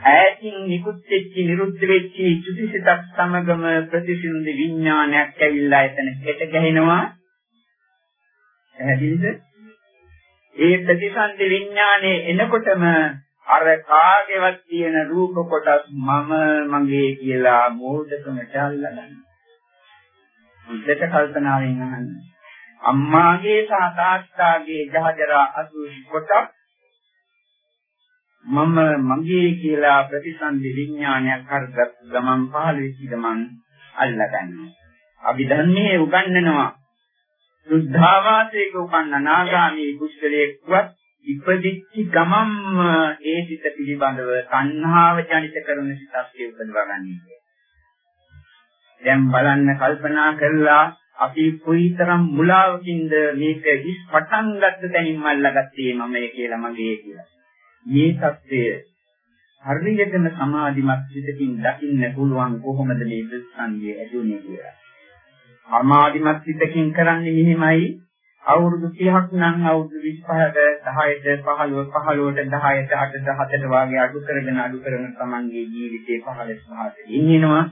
ඈතින් නිකුත් වෙච්ච නිරුද්ධ වෙච්ච චුතිසිතක් සමගම ප්‍රතිසින්ද විඥානයක් ඇවිල්ලා එතන හෙට ගැහෙනවා. පැහැදිලිද? ඒ ප්‍රතිසන්දි විඥානේ එනකොටම අර කාගේවත් තියෙන රූප කොටස් මම මගේ කියලා මෝඩකමට අල්ලගන්න. උද්දට කල්පනාවෙන් අහන්න. අම්මාගේ සහ තාත්තාගේ ජහජරා අසුසි කොටස් මම මගේ කියලා ප්‍රතිසන්දි විඥානයක් කරගත් ගමන් පහළ වෙච්ච ගමන් අල්ලගන්නවා. අභිධර්මයේ උගන්වනවා සුද්ධාවාසයක උපන්න නාගාමී පුස්තලයේවත් ඉපදිච්ච ගමම්ම ඒ සිත පිළිබඳව තණ්හාව ජනිත කරන සිතක් උපදවා ගන්නවා. දැන් බලන්න කල්පනා කරලා අපි කොයිතරම් මුලාවකින්ද මේක හිස් පටන් ගත්ත තැනින්ම අල්ලගත්තේ මමයි කියලා මගේ කියලා. මේ සත්‍යය හරියටම සමාධිමත් සිතකින් දකින්න පුළුවන් කොහොමද මේ ප්‍රතිසන්දිය ඇතිුනේ කියලා. සමාධිමත් සිතකින් කරන්නේ මෙහිමයි අවුරුදු 30ක් නම් අවුරුදු 25ට 10ට 15 15ට 10ට 8ට 7ට වාගේ අඩු කරගෙන අඩු කරගෙන තමන්ගේ ජීවිතේ 15 පහට ඉන්නවා.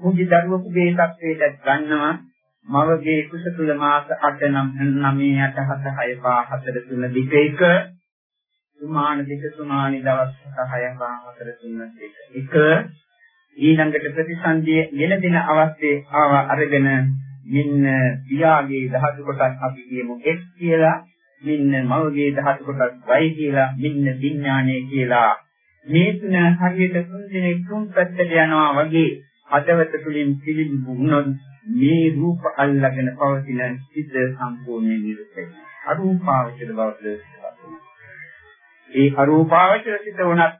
කුංචි දරුවෙකුගේ තත්වයට ගන්නවා. මවගේ කුස තුල මාස 8 9 8 7 6 5 4 3 2 1 සුමාන දෙක සුමානි දවස් 6 5 4 3 2 1 ඊළඟට ප්‍රතිසන්දියේ ගෙන දින අවස්ථේ ආව අරගෙන මෙන්න පියාගේ ධාතු කොටස් අපි කියමු X කියලා මෙන්න මවගේ ධාතු කොටස් Y කියලා මෙන්න විඥානය කියලා. මේ තුන හරියට තුන් දිනක් තුන් පැත්තට යනවා වගේ හදවත තුලින් පිළිඹු වුණොත් මේ රූප අල්ලගෙන පවතින සිත සම්පූර්ණයෙන් නිරුද්ධ වෙනවා අරූපාවචර බවට ඒ අරූපාවචර සිත උනත්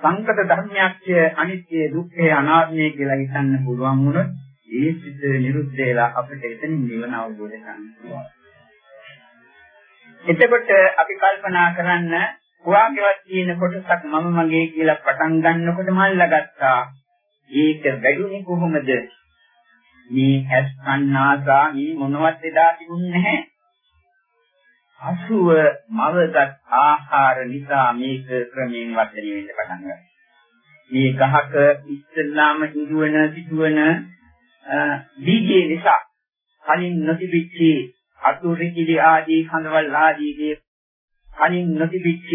සංකත ධර්මයක් අනිත්‍ය දුක්ඛ අනාත්මය කියලා හිතන්න පුළුවන් වුණොත් ඒ සිත නිරුද්ධ වෙලා අපිට එතනින් නිවන අවබෝධ කරගන්න පුළුවන්. එතකොට අපි කල්පනා කරන්න කුවාකේවත් තියෙන කොටසක් මම මගේ කියලා පටන් ගන්නකොටම අල්ලගත්තා. ඒක වැඩුණේ කොහොමද? මේ ඇස් කන්නාසා මේ මොනවත් එදා තිබුණේ නැහැ. අසුව මවගත් ආහාර නිසා මේක ක්‍රමයෙන් වර්ධනය වෙන්න පටන් ගත්තා. මේ ගහක ඉස්සල්ලාම ඉදුවන සිදුවන බීජේ නිසා කලින් නොතිබිච්ච අතුරුකිලි ආදී කඳවල් ආදී දේ කලින් නොතිබිච්ච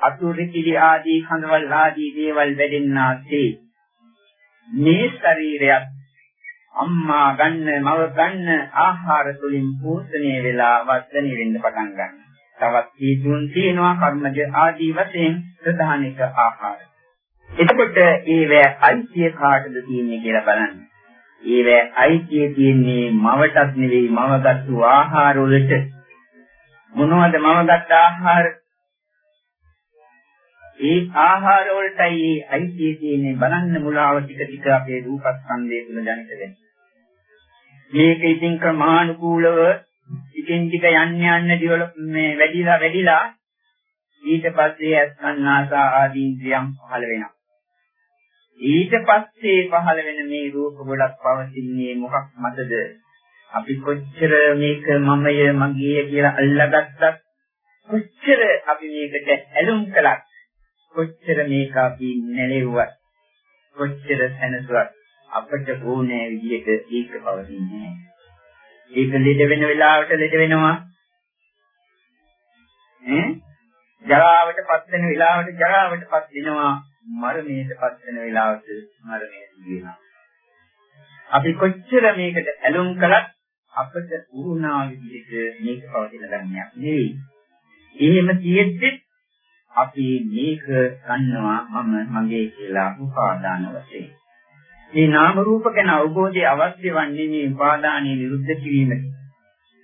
අතුරුකිලි ආදී කඳවල් ආදී දේවල් වැඩෙන්නාසේ මේ ශරීරයත් අම්මා ගන්න මව ගන්න ආහාර තුලින් පෝෂණය වෙලා වර්ධනය වෙන්න පටන් ගන්නවා. තවත් හේතුන් තියෙනවා කර්මජ ආදී වශයෙන් ප්‍රධානික ආහාර. එතකොට ඒවැ අයිතිය කාටද තියෙන්නේ කියලා බලන්න. ඒවැ අයිතිය තියෙන්නේ මවටත් නෙවෙයි මවගත්තු ආහාර වලට. මොනවද මවගත් ආහාර? ඒ ආහාර වලටයි ඒ අයිතිය තියෙන්නේ බලන්න මුලාව ටික ටික අපේ රූපස්කන්ධය තුළ ජනිත වෙන්නේ. මේක ඉතින් ක්‍රමානුකූලව ටිකෙන් ටික යන්න යන්න ඩෙවලොප් මේ වැඩිලා වැඩිලා ඊට පස්සේ අස්කන්නාසා ආදී ඉන්ද්‍රියම් පහළ වෙනවා. ඊට පස්සේ පහළ වෙන මේ රූප ගොඩක් පවතින්නේ මොකක් මතද? අපි කොච්චර මේක මමය මගේය කියලා අල්ලාගත්තත් කොච්චර අපි මේකට ඇලුම් කළත් කොච්චර මේක අපි නැලෙව්වත් කොච්චර සැනසුවත් අපට ඕනෑ විදිහට ඒක පවතින්නේ නැහැ. ඒක ලෙඩ වෙන වෙලාවට ලෙඩ වෙනවා. ඈ ජරාවට පත් වෙන වෙලාවට ජරාවට පත් වෙනවා. මරණයට පත් වෙන වෙලාවට මරණය සිදුවෙනවා. අපි කොච්චර මේකට ඇලුම් කළත් අපට උරුණා විදිහට මේක පවතින ධර්මයක් නෙවෙයි. එහෙම තියෙද්දි අපි මේක ගන්නවා මම මගේ කියලා උපාදාන වශයෙන්. මේ නාම රූප ගැන අවබෝධය අවශ්‍ය වන්නේ මේ උපාදානයේ නිරුද්ධ කිරීමට.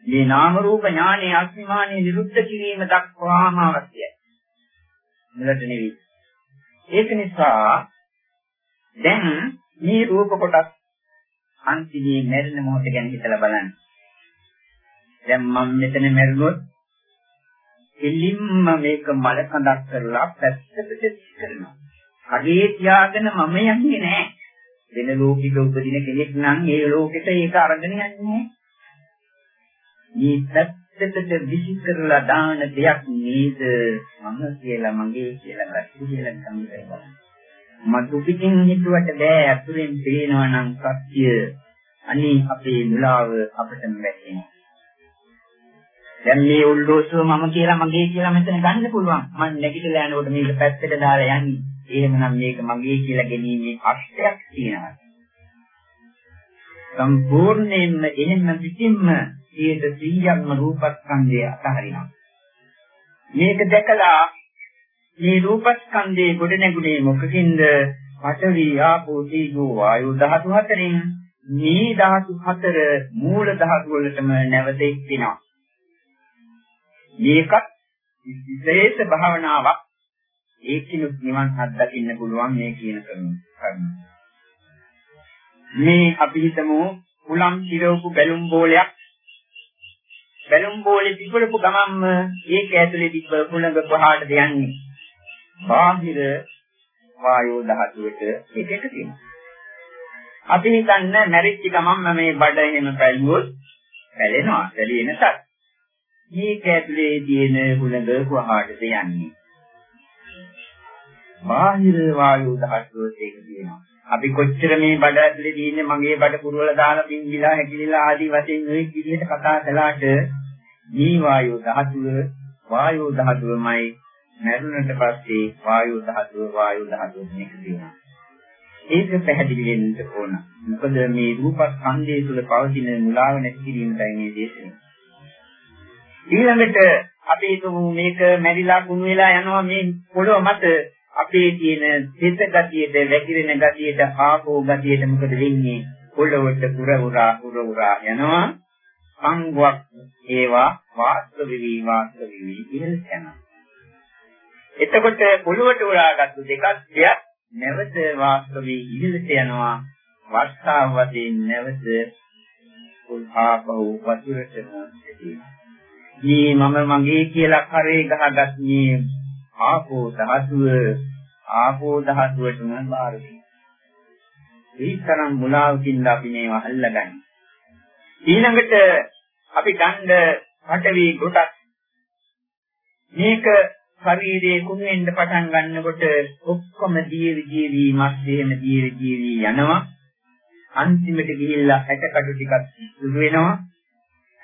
මේ නාම රූප ඥානයේ අස්මිමානයේ නිරුද්ධ කිරීම දක්වාම අවශ්‍යයි. මෙලට නෙවෙයි. ඒක නිසා දැන් මේ රූප කොටස් අන්තිමේ මැරෙන මොහොත ගැන හිතලා බලන්න. දැන් මම මෙතන මැරුණොත් එලින්ම මේක මල කඳක් කරලා පැත්තකට කරනවා. කඩේ තියාගෙන මම යන්නේ නැහැ. වෙන ලෝකික උපදින කෙනෙක් නම් ඒ ලෝකෙට ඒක අරගෙන යන්නේ නැහැ. මේ පැත්තකට විසි කරලා දාන දෙයක් නේද මම කියලා මගේ කියලා ගැටි කියලා තමයි බලන්න. මතු පිටින් හිතුවට බෑ අතුරෙන් පේනවා නම් සත්‍ය අනේ අපේ මුලාව අපිටම වැටෙනවා. දැන් මේ උල්ලෝසුව මම කියලා මගේ කියලා මෙතන ගන්න පුළුවන්. මම නැගිටලා යනකොට මේක පැත්තට දාලා යන්නේ. එහෙමනම් මේක මගේ කියලා ගැනීමේ අර්ථයක් තියෙනවා. සම්පූර්ණයෙන්ම එහෙම පිටින්ම 100%ක්ම රූපස්කන්ධය අතහරිනවා. මේක දැකලා මේ රූපස්කන්ධයේ ගොඩ නැගුණේ මොකකින්ද? පඨවි ආපෝ තේජෝ වායු ධාතු හතරෙන් මේ ධාතු හතර මූල ධාතු වලටම නැවත එක්වෙනවා. මේකත් විශේෂ භාවනාවක් ඒකිනුත් නිවන් අත්දකින්න පුළුවන් මේ කියන කරුණ. මේ අපි හිතමු උලම් කිරවපු බැලුම් බෝලයක් බැලුම් බෝලේ පිපුලපු ගමන්ම ඒක ඇතුලේ තිබ්බ කුණඟ පහටද යන්නේ. බාහිර වායෝ ධාතුවට එක එක තියෙනවා. අපි හිතන්න මැරිච්ච ගමන්ම මේ බඩ එහෙම පැලුවොත් පැලෙනවා. පැලෙන තත්. මේක ඇතුලේ තියෙන හුළඟ කොහාටද යන්නේ? බාහිර වායෝ ධාතුවට ඒක තියෙනවා. අපි කොච්චර මේ බඩ ඇතුලේ තියෙන්නේ මගේ බඩ පුරවල දාලා පින්ගිලා හැකිලිලා ආදී වශයෙන් මේ විදිහට කතා කළාට මේ වායෝ ධාතුව වායෝ ධාතුවමයි මරුණට පස්සේ වායෝ ධාතුව වායෝ ධාතුව මේක තියෙනවා. ඒක පැහැදිලි වෙන්න ඕන. මොකද මේ රූපස්කන්ධය තුළ පවතින මුලාව නැති කිරීමයි මේ දේශනාව. ඊළඟට අපි හිතමු මේක මැරිලා කුණු වෙලා යනවා මේ පොළොව මත අපේ තියෙන සිත ගතියට වැగిරෙන ගතියට ආපෝ ගතියට මොකද වෙන්නේ? පොළොවට පුර උරා පුර උරා යනවා. සංගවක් ඒවා වාස්තව වී වාස්තව වී ඉහළට යනවා. එතකොට පොළොවට උරාගත්තු දෙකක් දෙයක් නැවත වාස්තවයේ ඉහළට යනවා වර්ෂාව වශයෙන් නැවත උල්හාපව වතුරටම ඇදෙනවා. මේ මම මගේ කියලා කරේ ගහගත් මේ ආපෝ ධාතුව ආපෝ ධාතුවටම බාර දෙනවා. ඒ තරම් මුලාවකින් අපි මේවා අල්ලගන්නේ. ඊළඟට අපි ගන්න පටවි කොටස් මේක ශරීරයේ කුණු වෙන්න පටන් ගන්නකොට ඔක්කොම දීවි ජීවි මස් දෙහෙම දීවි ජීවි යනවා අන්තිමට ගිහිල්ලා ඇටකටු ටිකක් සුදු වෙනවා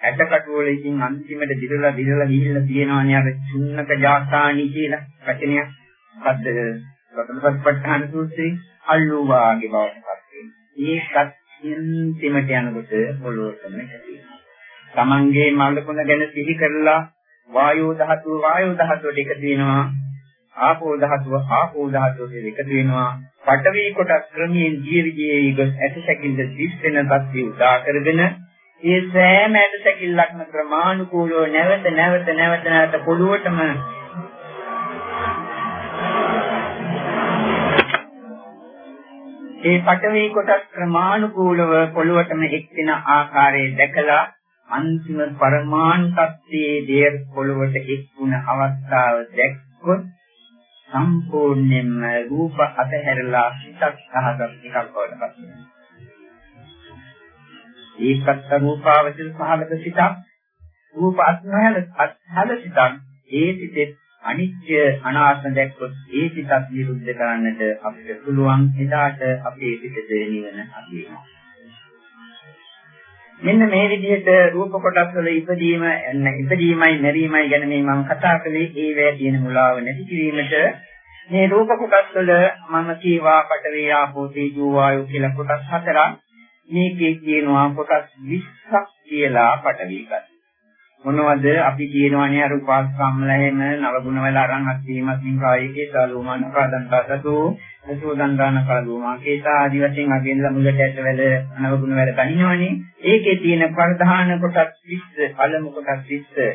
ඇටකටු වල ඉතින් අන්තිමට දිරලා දිරලා ගිහිල්ලා තියෙනවානේ අර චුන්නක ජාතානි කියලා වචනයක් පද්ද රතනපත්ඨාන සූත්‍රයේ අල්ලුවාගේ බවට පත් වෙනවා ඒකත් අන්තිමට යනකොට පොළොවටම ඇතිවෙනවා තමන්ගේ මල්කුණ ගැන සිහි කරලා වායෝ ධාතුව වායෝ ධාතුවට එකතු වෙනවා. ආපෝ ධාතුව ආපෝ ධාතුවට එකතු වෙනවා. පඨවි කොටස් ක්‍රමයෙන් ජීවිතයේ ගොස් ඇටසැකිල්ල දිස් වෙන තත්ත්වය උදා කරගෙන ඒ සෑම ඇටසැකිල්ලක්ම ක්‍රමානුකූලව නැවත නැවත නැවත නැවත පොළොවටම ඒ පඨවි කොටස් ක්‍රමානුකූලව පොළොවටම එක්වෙන ආකාරය දැකලා අන්තිම පරමාණු තත්ත්වයේ දේර පොළවට එක්ුණ අවස්ථාව දැක්කොත් සම්පූර්ණයෙන්ම රූප අතහැරලා සිතක් සහගත එකක් බවට පත් වෙනවා. ඒකත් රූපාවචර සහගත සිතක්. රූප අත්හැල අත්හැල සිතක්. ඒ සිතේ අනිත්‍ය අනාත්ම දැක්කොත් ඒ සිතක් නිරුද්ධ කරන්නට අපිට පුළුවන් එදාට අපේ පිටේ නිවන අදිනවා. මෙන්න මේ විදිහට රූප කොටස් වල ඉදීම ඉදීමයි මෙරීමයි ගැන මේ මම කතා කළේ. ඒ වේ තියෙන මුලාව නැති කිරීමට මේ රූප කොටස් වල මම කීවා පඨවි ආපෝ තේජෝ වායෝ කියලා කොටස් හතරක්. මේකේ කියනවා කොටස් 20ක් කියලා පඨවි ගන්න. මොනවද අපි කියනවානේ අර උපාසකම්ල එහෙම නවගුණ වල අරන් අත්වීමත් මින් කායිකේ සාලෝමාන කාදන්තසතු සෝදන්දාන කාලෝමා කේතා ආදි වශයෙන් අගෙන් ළමුලට ඇටවල නවගුණ වල ගනිනවනේ ඒකේ තියෙන ප්‍රධාන කොටස් 20 පළමු කොටස් 20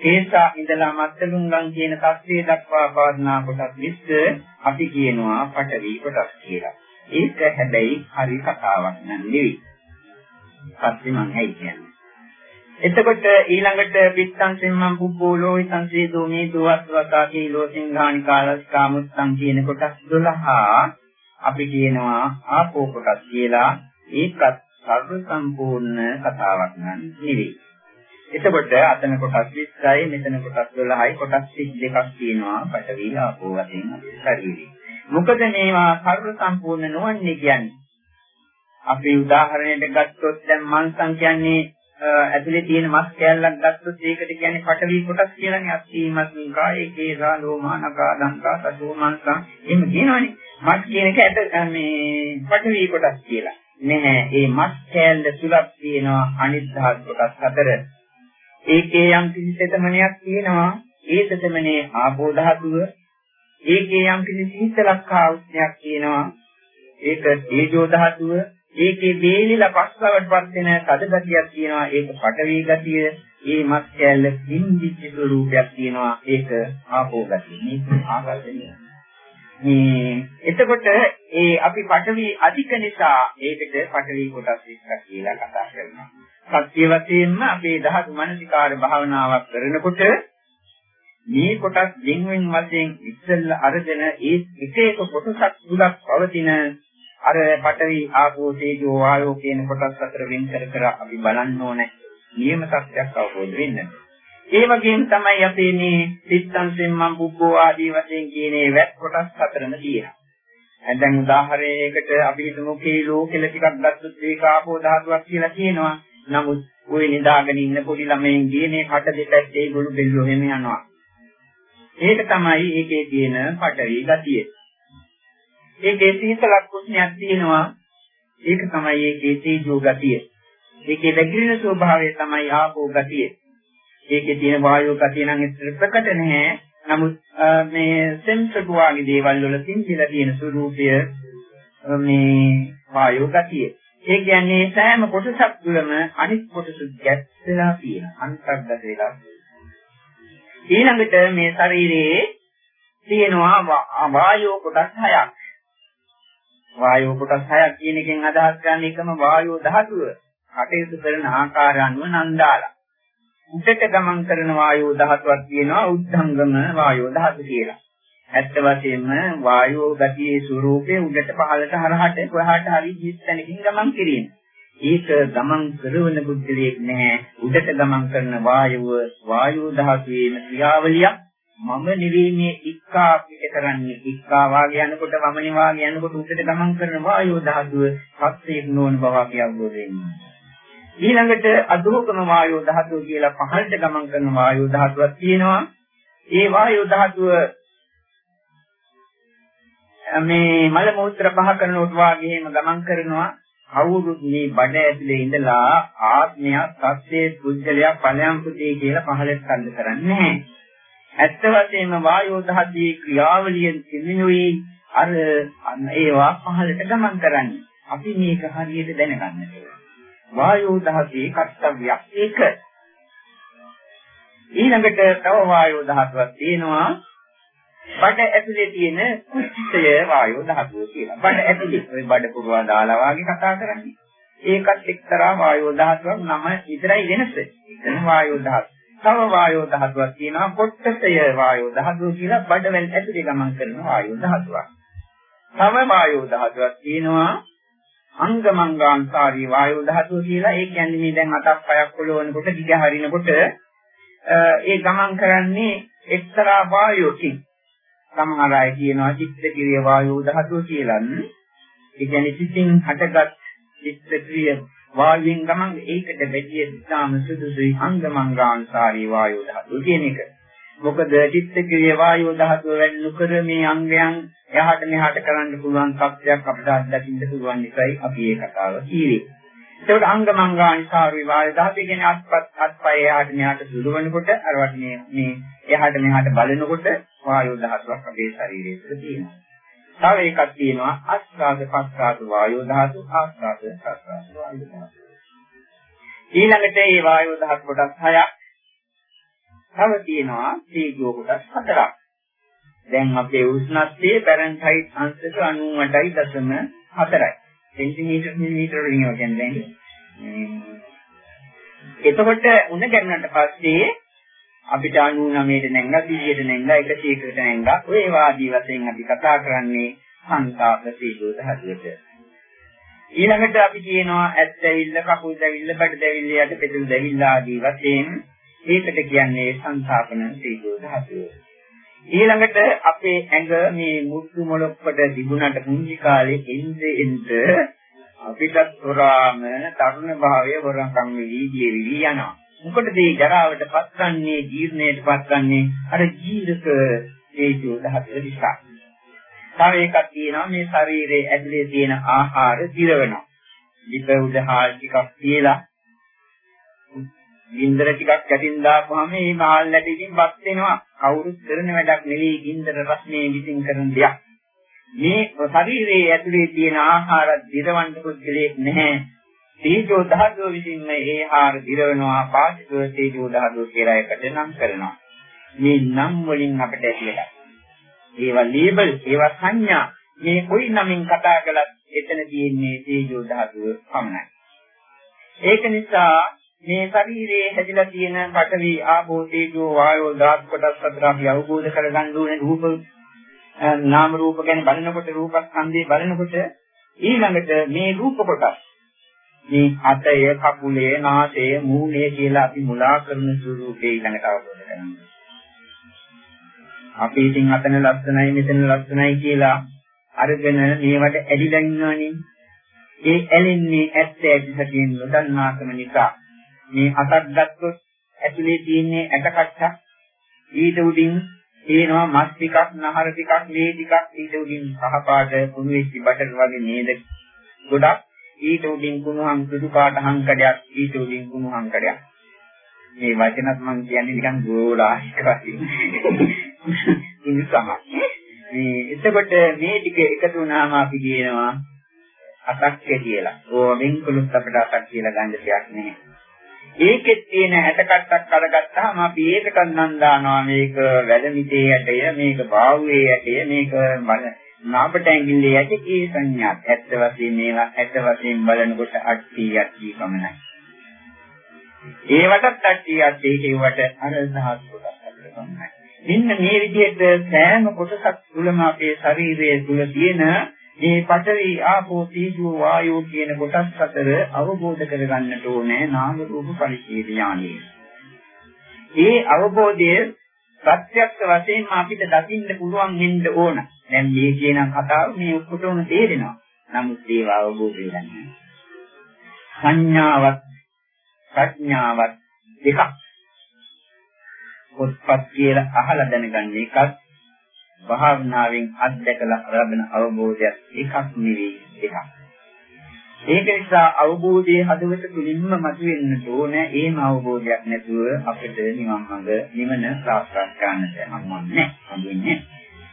කේසා ඉඳලා මත්තලුංගම් කියන තත්ත්වයේ දක්වා පවර්ණා කොටස් 20 අපි කියනවා පටවි කොටස් කියලා. ඒක හැබැයි හරි කතාවක් නෙවෙයි. පස්සේ මම ඇයි කියන්නේ. එතකොට ඊළඟට පිත්තං සෙම්මං පුබ්බෝ ලෝහිතං සේදෝ මේ දුවස්වතා කීලෝ සිංහානි කාලස්කා මුත්තං කියන කොටස් 12 අපි කියනවා ආපෝ කොටස් කියලා ඒකත් සර්ව සම්පූර්ණ කතාවක් නෙවෙයි. එතකොට අතන කොටස් 20යි මෙතන කොටස් 12යි කොටස් 32ක් තියෙනවා පටවි ආපෝ වශයෙන් අපේ ශරීරේ. මොකද මේවා සර්ව සම්පූර්ණ නොවන්නේ කියන්නේ. අපි උදාහරණයක් ගත්තොත් දැන් මංසං කියන්නේ ඇතුලේ තියෙන මස් කෑල්ලක් ගත්තොත් ඒකට කියන්නේ පටවි කොටස් කියලානේ අස්සීමත් කායේකේ රාලෝමා නකා දංකා සදෝ මංසං එහෙම කියනවනේ. මස් කියන එක ඇට මේ පටවි කොටස් කියලා. නැහැ ඒ මස් කෑල්ල තුලක් තියෙනවා අනිත් ධාතු කොටස් හතර. ඒකේ යම් කිසි සෙතමනයක් තියෙනවා. ඒ සෙතමනේ ආපෝ ධාතුව ඒකේ යම් කිසි සීතලක් හා උෂ්ණයක් තියෙනවා. ඒක තේජෝ ධාතුව ඒකේ වේලිලා පස්සවටපත් වෙන තද ගතියක් තියෙනවා. ඒක පටවි ගතිය ඒ මස් කැල්ල කිංදිච්ච ස්වරූපයක් තියෙනවා. ඒක ආපෝ ගතිය. මේක ආකර්ෂණීය මේ එතකොට ඒ අපි පටවි අධික නිසා ඒකට පටවි කොටස් එක්ක කියලා කතා කරනවා. සත්‍ය වශයෙන්ම අපේ ධාතු මනසිකාර භාවනාවක් කරනකොට මේ කොටස් දෙන්වෙන් වශයෙන් ඉස්සෙල්ලා අරගෙන ඒ එක එක කොටසක් තුලක් පවතින අර පඨවි ආපෝ තේජෝ වායෝ කියන කොටස් අතර වෙන් කර කර අපි බලන්න ඕනේ නියම සත්‍යයක් අවබෝධ වෙන්න. ඒ වගේම තමයි අපේ මේ සිත්තංසෙන් මම් බුද්ධෝ ආදී වශයෙන් කියන ඒ වැත් කොටස් හතරම තියෙනවා. දැන් උදාහරණයකට අපි හිතමු කීලෝ කියලා ටිකක් ගත්තොත් ඒක ආපෝ ධාතුවක් කියලා කියනවා. නමුත් ওই නිදාගෙන ඉන්න පොඩි ළමයින්ගේ මේ කට දෙපැත්තේ ගොළු බෙල්ලෝ හැම යනවා. ඒක තමයි ඒකේ තියෙන පටවි ගතිය. ඒකේ සීතලක් කුස්නියක් තියෙනවා. ඒක තමයි ඒකේ තේජෝ ගතිය. ඒකේ වැగిරෙන ස්වභාවය තමයි ආපෝ ගතිය. ඒකේ තියෙන වායෝ ගතිය නම් ඇත්තට ප්‍රකට නැහැ. නමුත් මේ සෙන්සර් වාගේ දේවල් වල තින්තිලා තියෙන ස්වરૂපය මේ වායෝ ගතිය. ඒ කියන්නේ සෑම කොටසක් තුළම අනිත් කොටස ගැස්සලා තියෙන අන්තර්ගත වෙලා ඊළඟට මේ ශරීරයේ තියෙනවා වායෝ කොටස් හයක්. වායෝ කොටස් හයක් කියන එකෙන් අදහස් ගන්න එකම වායෝ ධාතුව කටයුතු කරන ආකාරය අනුව නන්දාලා. උඩට ගමන් කරන වායෝ ධාතුවක් කියනවා උද්ධංගම වායෝ ධාතු කියලා. ඇත්ත වශයෙන්ම වායෝ ගතියේ ස්වરૂපේ උඩට පහළට හරහට කොහාට හරි හිස්තැනකින් ගමන් කිරීම. ඒක ගමන් කරන බුද්ධලයක් නැහැ. උඩට ගමන් කරන වායුව වායෝ ධාතුවේම ක්‍රියාවලියක්. මම නිවීමේ ඉක්කා පිට කරන්නේ ඉක්කා වාගේ යනකොට වමනේ වාගේ යනකොට උඩට ගමන් කරන වායෝ ධාතුව සත්‍යයක් නොවන බව අපි අවබෝධ වෙනවා. ඊළඟට අදෝකම වායෝ ධාතුව කියලා පහළට ගමන් කරන වායෝ ධාතුවක් තියෙනවා. ඒ වායෝ ධාතුව මේ මල මූත්‍ර පහ කරනකොට වාගේම ගමන් කරනවා කවුරුත් මේ බඩ ඇතුලේ ඉඳලා ආත්මයක් සත්‍යයේ පුද්ගලයක් ඵලයන් පුතේ කියලා පහලට සම්ද කරන්නේ නැහැ. ඇත්ත වශයෙන්ම වායෝ දහදී ක්‍රියාවලියෙන් සිදුවී අර ඒවා පහලට ගමන් කරන්නේ. අපි මේක හරියට දැනගන්න වායෝ දහදී කර්තව්‍යයක් ඒක. ඊළඟට තව වායෝ දහතුවක් තියෙනවා බඩ ඇතුලේ තියෙන කුච්චය වායෝ ධාතුව කියලා. බඩ ඇතුලේ ඔය බඩ පුරවා දාලා වාගේ කතා කරන්නේ. ඒකත් එක්තරා වායෝ ධාතුවක් නම විතරයි වෙනස. එතන වායෝ ධාතුව. තව වායෝ ධාතුවක් තියෙනවා පොට්ටසය වායෝ ධාතුව කියලා බඩවැල් ඇතුලේ ගමන් කරන වායෝ ධාතුවක්. තව වායෝ ධාතුවක් තියෙනවා අංගමංගාන්තරී වායෝ ධාතුව කියලා. ඒ කියන්නේ මේ දැන් අතක් පයක් පොළවනකොට දිග හරිනකොට ඒ ගමන් කරන්නේ එක්තරා වායෝකින්. සමහර අය කියනවා චිත්ත ක්‍රිය වායෝ ධාතුව කියලා. ඒ කියන්නේ සිතින් හටගත් චිත්ත ක්‍රිය වායුවෙන් ගමන් ඒකට බැදී ඉතාම සුදුසුයි අංගමංගාංසාරී වායෝ ධාතුව කියන එක. මොකද චිත්ත ක්‍රිය වායෝ ධාතුව වැඩි නොකර මේ අංගයන් එහාට මෙහාට කරන්න පුළුවන් තත්ත්වයක් අපිට අත්දකින්න පුළුවන් එකයි අපි මේ කතාව කියේ. ඒකට අංගමංගාංසාරී වායෝ ධාතුව කියන්නේ අත්පත් අත්පය එහාට මෙහාට දුරවනකොට අර වගේ මේ එහාට මෙහාට බලනකොට වායෝ ධාතුවක් අපේ ශරීරය තුළ තියෙනවා. තව එකක් තියෙනවා ආස්වාද පස්වාද වායෝ ධාතු ආස්වාද ප්‍රස්වාද වායෝ ධාතු. ඊළඟට මේ වායෝ ධාතු කොටස් හයක්. තව තියෙනවා තීජෝ කොටස් හතරක්. දැන් අපේ උෂ්ණත්වය ෆැරන්හයිට් අංශක 98.4යි. සෙන්ටිමීටර් මිලිමීටර වලින් කියන්නේ දැන්. එතකොට උණ ගැනීමට පස්සේ අපිට 99ට නැංගා 100ට නැංගා 100කට නැංගා. ඔය වාදී වශයෙන් අපි කතා කරන්නේ සංකාප සීලෝ ධාතුවට ඊළඟට අපි කියනවා ඇත් දැවිල්ල කකුල් දැවිල්ල බඩ දැවිල්ල යට පෙතුල් දැවිල්ල ආදී වශයෙන් ඒකට කියන්නේ සංසාපන සීලෝ ධාතුව ඊළඟට අපේ ඇඟ මේ මුත්තු මොළොක්කට තිබුණාට පුංචි කාලේ එන්නේ එන්න අපිටත් හොරාම තරුණ භාවයේ හොරකම් වෙවි ගියවිලි යනවා. මොකටද මේ ජරාවට පත්වන්නේ ජීර්ණයට පත්වන්නේ අර ජීවිත හේතු ධාතුව නිසා. තව එකක් තියෙනවා මේ ශරීරයේ ඇතුලේ තියෙන ආහාර දිරවනවා. විත උදහාල් ටිකක් තියලා ගින්දර ටිකක් යටින් දාපුවාම මේ මහල් නැටිකින් බත් වෙනවා. කවුරුත් කරන වැඩක් නෙවෙයි ගින්දර රස්නේ විසින් කරන දෙයක්. මේ ශරීරයේ ඇතුලේ තියෙන ආහාර දිරවන්න පුද්ගලයෙක් නැහැ. තේජෝ ධාතුව විසින් මේ හාර දිරවනවා පාටික තේජෝ ධාතුව කියලා එකට නම් කරනවා. මේ නම් වලින් අපිට ඇතිලා. ඒවා ලේබල්, ඒවා සංඥා. මේ කොයි නමින් කතා කළත් එතන තියෙන්නේ තේජෝ ධාතුව පමණයි. ඒක නිසා මේ ශරීරයේ හැදිලා තියෙන පඨවි ආපෝ තේජෝ වායෝ ධාතු කොටස් හතර අපි අවබෝධ කරගන්න ඕනේ රූප නාම රූප ගැන බලනකොට රූපස්කන්ධය බලනකොට ඊළඟට මේ රූප කොටස් මේ අතය කකුලේ නාසය මූණය කියලා අපි මුලා කරන ස්වරූපේ ඊළඟට අවබෝධ කරගන්නවා. අපි ඉතින් අතන ලස්සනයි මෙතන ලස්සනයි කියලා අරගෙන මේවට ඇලිලා ඉන්නවනේ. ඒ ඇලෙන්නේ ඇත්ත ඇති සැටියෙන් නොදන්නාකම නිසා මේ අතක් ගත්තොත් ඇතුලේ තියෙන්නේ ඇට කට්ටක් ඊට උඩින් තියෙනවා මස් ටිකක් නහර ටිකක් මේ ටිකක් ඊට උඩින් කහපාට කුණු වෙච්ච බටර් වගේ නේද ගොඩක් ඊට උඩින් කුණුහම් සුදු පාට හංකඩයක් ඊට උඩින් කුණු හංකඩයක් මේ වචනත් මම කියන්නේ නිකන් ගෝලාහික වශයෙන් ඉනිසම මේ එතකොට මේ ටික එකතු වුණාම අපි කියනවා අසක්්‍ය කියලා. ඕවෙන් කුළුත් අපිට අසක් කියලා ගන්න දෙයක් නැහැ. ඒකෙත් තියෙන හැට කට්ටක් අරගත්තාම අපි ඒකට නම් දානවා මේක වැලමිතේ ඇටය මේක බාහුවේ ඇටය මේක නාපට ඇඟිල්ලේ ඇටි ඒ සංඥාත් ඇත්ත වශයෙන් මේවා ඇත්ත වශයෙන් බලනකොට අට්ටි යටි පමණයි. ඒවටත් අට්ටි යටි කියවට අර දහස් කොටස් අපිට පමණයි. මෙන්න මේ විදිහට සෑම කොටසක් තුළම අපේ ශරීරයේ තුල තියෙන මේ පඨවි ආපෝ තීජෝ වායෝ කියන කොටස් අතර අවබෝධ කරගන්නට ඕනේ නාම රූප පරිච්ඡේද ඥානය. ඒ අවබෝධය ප්‍රත්‍යක්ෂ වශයෙන්ම අපිට දකින්න පුළුවන් වෙන්න ඕන. දැන් මේ කියන කතාව මේ ඔක්කොටම තේරෙනවා. නමුත් ඒව අවබෝධ වෙන්නේ සංඥාවත් ප්‍රඥාවත් දෙකක්. පොත්පත් කියලා අහලා දැනගන්න එකක් භාවනාවෙන් අත්දැකලා ලබන අවබෝධයක් එකක් නෙවෙයි දෙකක්. ඒක නිසා අවබෝධයේ හදවත තුලින්ම මතුවෙන්න ඕනේ. ඒම අවබෝධයක් නැතුව අපිට නිවන් මඟ නිවන සාක්ෂාත් කරන්නට හම්බුන්නේ නැහැ.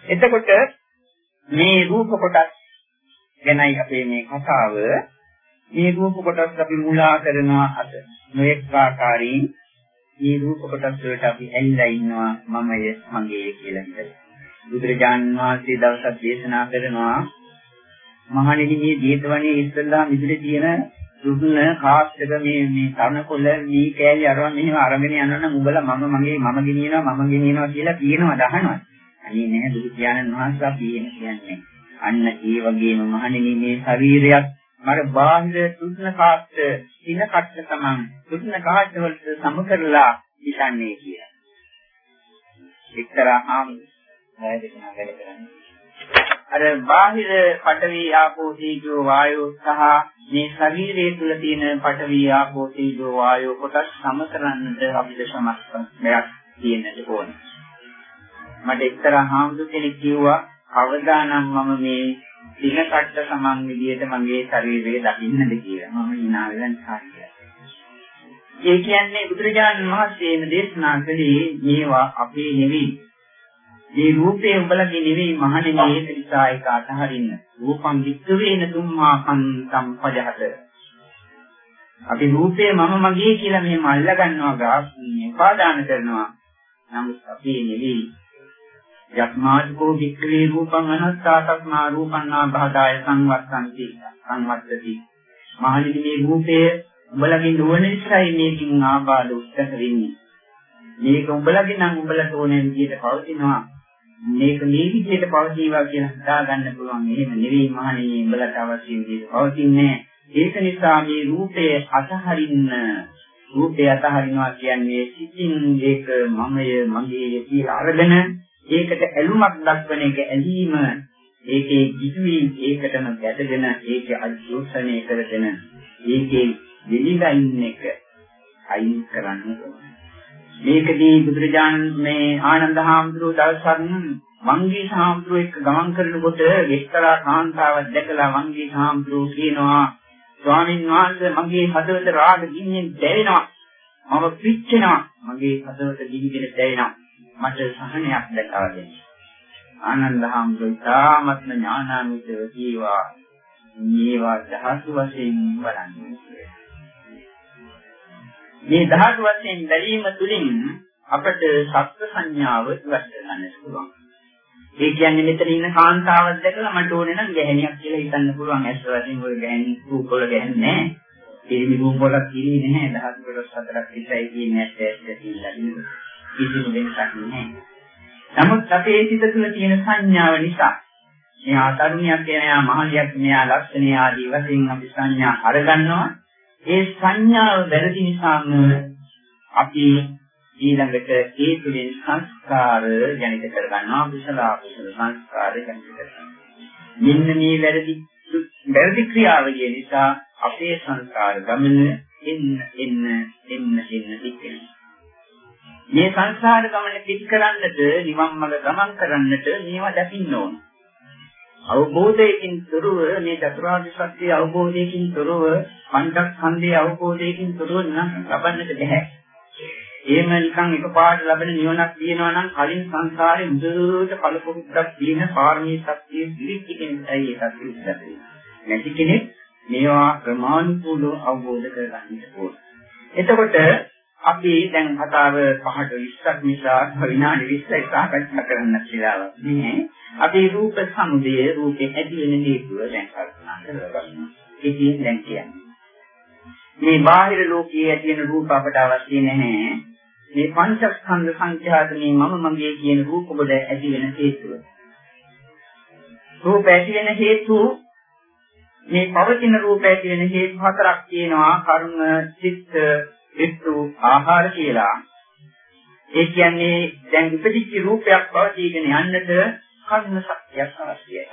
එතකොට මේ රූප කොටස් ගැනයි අපේ මේ කතාව. මේ රූප කොටස් අපි මුලා කරනවා අද. නොඑක ආකාරී මේ රූප කොටස් වලට අපි ඇලිලා ඉන්නවා මමය මගේ කියලා හිතලා. බුදුරජාන් වහන්සේ දවසක් දේශනා කරනවා මහණෙනි මේ ජීතවනේ ඉස්සල්ලා මිදුලේ තියෙන සුදුන කාස්ටක මේ මේ තනකොළ මේ කෑලි අරන් මෙහෙම අරගෙන යනවනම් උඹලා මම මගේ මම ගෙනියනවා මම ගෙනියනවා කියලා කියනවා දහනවා. අනේ නැහැ බුදු පියාණන් වහන්සේ අපි කියන්නේ. අන්න ඒ වගේම මහණෙනි මේ ශරීරයක් මර බාහිර සුදුන කාස්ට ඉන කට්ට තමන් සුදුන කාස්ට වලට සම කරලා ඉසන්නේ කියලා. එක්තරා ආමි ණය දෙකම වැඩ කරන්නේ. අර බාහිර පඨවි ආපෝ තේජෝ වායෝ සහ මේ ශරීරයේ තුල තියෙන පඨවි ආපෝ තේජෝ වායෝ කොටස් සම කරන්නට අපිට සමස්තයක් තියෙන්නට ඕනේ. මට එක්තරා හාමුදුර කෙනෙක් කිව්වා අවදානම් මම මේ දින කට්ට සමන් විදියට මගේ ශරීරය දකින්නද කියලා. මම hina වෙලන් හරියට. ඒ කියන්නේ බුදුරජාණන් වහන්සේම දේශනා කළේ මේවා අපේ නෙවෙයි මේ රූපේ උඹලගේ නෙවෙයි මහණෙනි ඒක නිසා ඒක අතහරින්න. රූපං වික්කවේන තුම්මා කන්තම් පජහත. අපි රූපේ මම මගේ කියලා මෙහෙම අල්ල ගන්නවා ගාස්නේ උපාදාන කරනවා. නමුත් අපි නෙවෙයි. යක්මාජකෝ වික්කවේ රූපං අනත්තාතස්මා රූපන්නා බහදාය සංවත්තන්ති සංවත්තති. මහණෙනි මේ රූපය උඹලගේ නුවණ නිසායි මේකින් ආබාධ උත්තර වෙන්නේ. මේක උඹලගේ නම් උඹලට ඕනේ විදිහට පවතිනවා. මේක මේ විදිහට පවතිවා කියලා හිතාගන්න පුළුවන්. එහෙම නෙවෙයි මහණෙනි උඹලට අවශ්‍ය විදිහට පවතින්නේ. ඒක නිසා මේ රූපය අතහරින්න රූපය අතහරිනවා කියන්නේ සිතින් ඒක මමය මගේ කියලා අරගෙන ඒකට ඇලුමක් දක්වන එක ඇලීම ඒකේ කිසිවි ඒකටම ගැටගෙන ඒක අජෝසනය කරගෙන ඒකේ දෙලිලා ඉන්න එක අයින් කරන්න ඕනේ. මේකදී බුදුරජාණන් මේ ආනන්ද හාමුදුරුවෝ දවසක් මංගී හාමුදුරුවෝ එක්ක ගමන් කරනකොට එක්තරා කාන්තාවක් දැකලා මංගී හාමුදුරුවෝ කියනවා ස්වාමීන් වහන්සේ මගේ හදවත රාග ගින්නෙන් දැවෙනවා. මම පිච්චෙනවා. මගේ හදවත ගිනිගෙන දැවෙනවා. මට සහනයක් දැකලා දෙන්න. ආනන්ද හාමුදුරුවෝ තාමත්ම ඥානාන්විතව කීවා. මේවා දහස් වශයෙන් බලන්නේ මේ ධාතු වශයෙන් බැලීම තුළින් අපට සත්‍ය සංඥාව ඉවත් කරගන්නට පුළුවන්. ඒ කියන්නේ මෙතන ඉන්න කාන්තාවක් දැකලා මට ඕනේ නම් ගැහණියක් කියලා හිතන්න පුළුවන්. ඇස් වශයෙන් ඔය ගැහණි රූපවල ගැහන්නේ නැහැ. පිරිමි රූප වල කිරි නැහැ දහස් වල හතරක් විතරයි කියන්නේ ඇත්ත ඇත්ත කිසිම වෙනසක් නැහැ. නමුත් අපේ සිත තුළ තියෙන සංඥාව නිසා මෙහා තරුණියක් වෙනවා මහලියක් මෙයා ලක්ෂණ ආදී වශයෙන් අපි සංඥා අරගන්නවා. ඒ සංඥාව වැරදි නිසාම අපි ඊළඟට ඒ තුළින් සංස්කාර ජනිත කරගන්නවා කුසල අකුසල සංස්කාර ජනිත කරගන්නවා. මෙන්න මේ වැරදි වැරදි ක්‍රියාවලිය නිසා අපේ සංස්කාර ගමන එන්න එන්න එන්න එන්න පිටිනවා. මේ සංසාර ගමන පිටි කරන්නට නිවන් මඟ ගමන් කරන්නට මේවා දකින්න ඕන. අවබෝධයකින් තොරව මේ චතුරාර්ය සත්‍ය අවබෝධයකින් තොරව පංචස්කන්ධයේ අවබෝධයකින් තොරව නම් ලබන්නට බැහැ. එහෙම නිකන් එකපාරට ලැබෙන නිවනක් තියෙනවා නම් කලින් සංසාරේ මුදුවට පළපොකුද්දක් තියෙන පාරමී ශක්තිය පිළිච්ච කෙනෙක්යි ඒකත් ඉස්සරේ. නැති කෙනෙක් මේවා ප්‍රමාණිකූලව අවබෝධ කරගන්න ඕන. එතකොට අපි දැන් කතාව පහට 20ක් නිසා විනාඩි 20ක් සාකච්ඡා කරන්න කියලා නේ. අපි රූප සමුදය රූපේ ඇති වෙන හේතුව දැන් කල්පනා කරගන්නවා. ඉතින් දැන් කියන්නේ. මේ බාහිර ලෝකයේ ඇති වෙන රූප අපට අවශ්‍ය නැහැ. මේ පංචස්කන්ධ සංඛ්‍යාතනේ මම මගේ කියන රූප කොට ඇති වෙන හේතුව. රූප ඇති වෙන හේතු මේ පවතින රූප ඇති වෙන හේතු හතරක් තියෙනවා කර්ම, චිත්ත, විත්තු, ආහාර කියලා. ඒ කියන්නේ දැන් ඉපදිච්ච රූපයක් පවතිගෙන යන්නට කර්ම ශක්තියක් අවශ්‍යයි.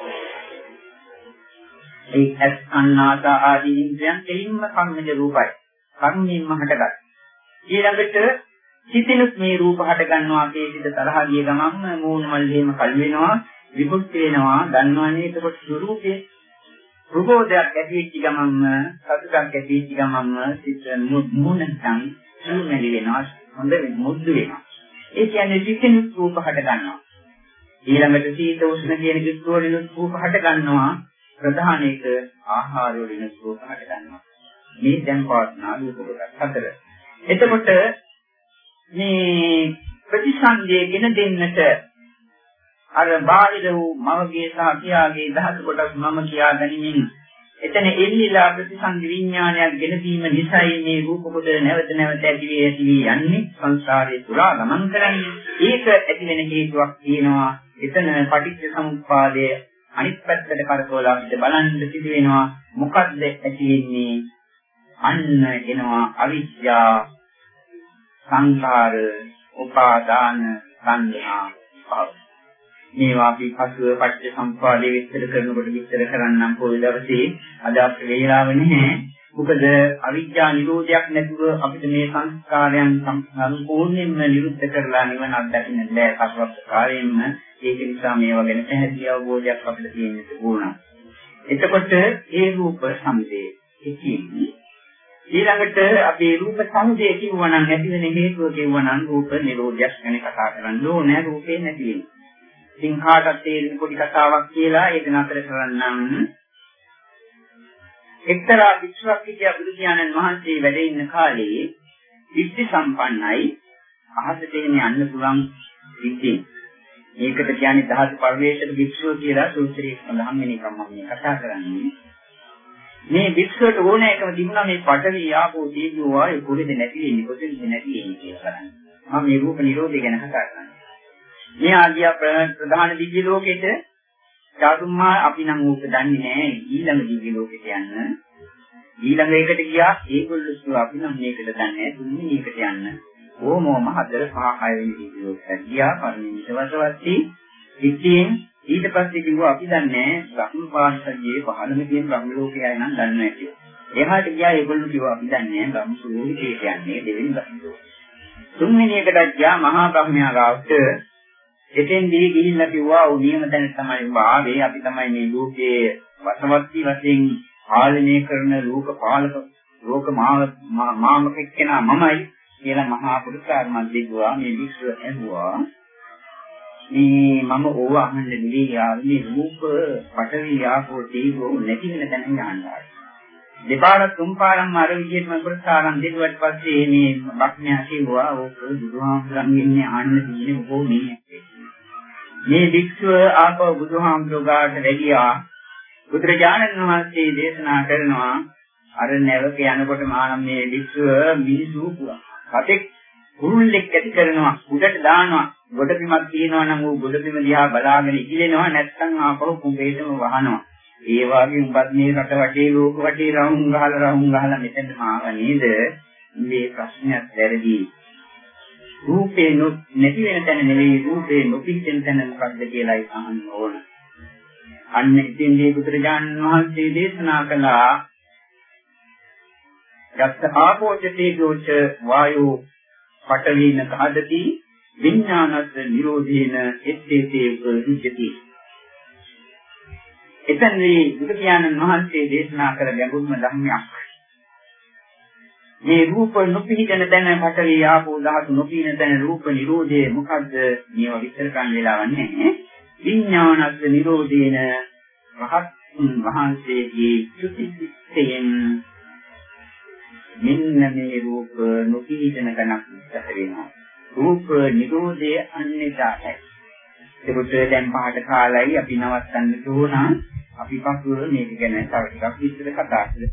ඒ ඇස් අන්නාස ආදී ඉන්ද්‍රයන් දෙලින්ම කර්මජ රූපයි. කර්මයෙන්ම හටගත්. ඊළඟට සිතිනුත් මේ රූප හට ගන්නවා කේසිත තරහ ගිය ගමන් මූණ මල් එහෙම කල් වෙනවා විමුක්ති වෙනවා දන්නවනේ එතකොට ස්වરૂපේ ප්‍රබෝධයක් ඇති වෙච්ච ගමන්ම සතුටක් ඇති වෙච්ච ගමන්ම සිත මූණ සං සූමෙලි වෙනවා හොඳ මුද්දු වෙනවා ඒ කියන්නේ සිතිනුත් රූප හට ගන්නවා ඊළඟට සීත උෂ්ණ කියන කිස්කෝලින රූප හට ගන්නවා. ප්‍රධාන එක ආහාර වලින් රූප හට ගන්නවා. මේ දැන් පවත්නා රූප කොටස් හතර එතකොට මේ ප්‍රතිසන්දියගෙන දෙන්නට අර බාහිර වූ මවගේ සහ පියාගේ දහස කොටස් මම කියා ගැනීමෙන් එතන එල්ලිලා ප්‍රතිසන්දි විඥානයක් ගෙන දීම නිසායි මේ රූප කොට නැවත නැවත ඇති වී ඇති වී යන්නේ. සංසාරේ පුරා ගමන් කරන්නේ. ඒක ඇති වෙන හේතුවක් තියෙනවා. එතන පටිච්ච සමුප්පාදයේ අනිත් පැත්තට කරකවලා අපිට බලන්න සිදු වෙනවා මොකද්ද ඇති වෙන්නේ අන්න එනවා අවිද්‍යාව සංඛාර, උපාදාන, සංඥා, භව. මේවා අපි පසුව පච්ච සම්පාදයේ විස්තර කරනකොට විස්තර කරන්නම් පොයි දවසේ අද අපේ වේලාව නැහැ. මොකද අවිද්‍යා නිරෝධයක් නැතුව අපිට මේ සංස්කාරයන් සම්පූර්ණයෙන්ම නිරුද්ධ කරලා නිවන අත්දකින්න බෑ කවවත් කාලයෙන්ම ඒක නිසා මේවා ගැන පැහැදිලි අවබෝධයක් අපිට තියෙන්න ඕන. එතකොට ඒ රූප සම්දේ කියන්නේ ඊළඟට අපි රූප සමුදය කිව්වනම් ඇති වෙන හේතුව කිව්වනම් රූප නිරෝධයක් ගැන කතා කරන්න ඕනේ රූපේ නැති වෙන. ඉතින් කාටත් තේරෙන පොඩි කතාවක් කියලා ඒක නතර කරන්නම්. එක්තරා විශ්වක් කියා බුදු පියාණන් වහන්සේ වැඩ ඉන්න කාලේ විද්‍ය සම්පන්නයි අහසට එන යන්න පුළුවන් විද්‍යෙ. ඒකට කියන්නේ දහස් පරිවේශක විශ්ව කියලා සූත්‍රයේ සඳහන් වෙන එක මම කතා කරන්නේ. මේ විශ්වයට ඕන එකම තිබුණා මේ පඨවි ආපෝ තේජෝ වායු කොහෙද නැති වෙන්නේ කොහෙද නැති වෙන්නේ කියලා බලන්න. මම මේ රූප නිරෝධය ගැන කතා කරන්නේ. මේ ආගිය ප්‍රධාන දිව්‍ය ලෝකෙට චාතුම්මා අපි නම් ඕක දන්නේ නැහැ ඊළඟ දිව්‍ය ලෝකෙට යන්න. ඊළඟ එකට ගියා ඒගොල්ලෝ අපි නම් මේකට දන්නේ නැහැ තුන්වෙනි එකට යන්න. ඕමෝම හතර පහ හය වෙනි දිව්‍ය ලෝකෙට ගියා පරිණිත වසවත්ටි ඉතින් ඊට පස්සේ කිව්වා අපි දන්නේ බ්‍රහ්ම පාර්ශවයේ පහළම තියෙන බ්‍රහ්ම ලෝකයයි නම් දන්නේ නැහැ කියලා. එහාට ගියා ඒගොල්ලෝ කිව්වා අපි දන්නේ බ්‍රහ්ම සූර්යයේ කියන්නේ දෙවෙනි බ්‍රහ්ම ලෝකය. තුන්වෙනි එකට ගියා මහා බ්‍රහ්මයා ගාවට එතෙන්දී ගිහිල්ලා කිව්වා උ නියම තැන තමයි ආවේ අපි තමයි මේ ලෝකයේ වසවත්ති වශයෙන් පාලනය කරන ලෝක පාලක ලෝක මාමක කෙනා මමයි කියලා මහා පුරුෂාර්මත් දිගුවා මේ විශ්ව ඇහුවා. මේ මම ඕව අහන්න නෙවෙයි ආවේ රූප පටවි ආපෝ තේජෝ නැති වෙන තැන යනවා. දෙපාරක් තුන් පාරක්ම අර විදිහටම ප්‍රසාරම් දෙදුවට පස්සේ මේ බක්ඥා කිව්වා ඕක බුදුහාමුදුරන්ගෙන් අහන්න තියෙන මොකෝ මේ මේ වික්ෂුව ආපෝ බුදුහාමුදුරගාට වැඩියා. බුදුරජාණන් වහන්සේ දේශනා කරනවා අර නැවක යනකොට මානම් මේ විශ්ව මිනිසු කටෙක් කුරුල්ලෙක් ඇති කරනවා උඩට දානවා. ගොඩබිමක් තියෙනවා නම් ඌ ගොඩබිම දිහා බලාගෙන ඉකිලෙනවා නැත්නම් ආපහු කුඹේටම වහනවා. ඒ වගේ උඹත් මේ රට වටේ ලෝක වටේ රවුම් ගහලා රවුම් ගහලා මෙතන ආව නේද? මේ ප්‍රශ්නයක් වැරදි. රූපේ නැති වෙන තැන නෙවෙයි රූපේ නොපිච්චෙන තැන මොකක්ද කියලායි අහන්න ඕන. අන්න ඉතින් මේ බුදුරජාණන් වහන්සේ දේශනා කළා යත් ආපෝචතේ ගෝච වායෝ පඨවින කහදති විඥානත් නිරෝධේන එත්තේතේ උපදිච්චති එතනදී බුදු පියාණන් වහන්සේ දේශනා කළ ගැඹුරුම ධර්මයක්. මේ රූප නොපිහිටන තැන පඨවි ආපෝ ධාතු නොපිහිටන තැන රූප නිරෝධය මොකද්ද? මේව විස්තර කරන්න වෙලාවක් නැහැ. විඥානත් නිරෝධේන රහත් වහන්සේගේ චුතිසිතයෙන් මෙන්න මේ රූප නොපීඩන ගණක් ඉස්සර වෙනවා. රූප නිරෝධය අන්‍යතාවයි. ඒකට දැන් පහට කාලයි අපි නවත්තන්න ඕන. අපි පසුව මේක ගැන තව ටිකක් විස්තර කතා කරමු.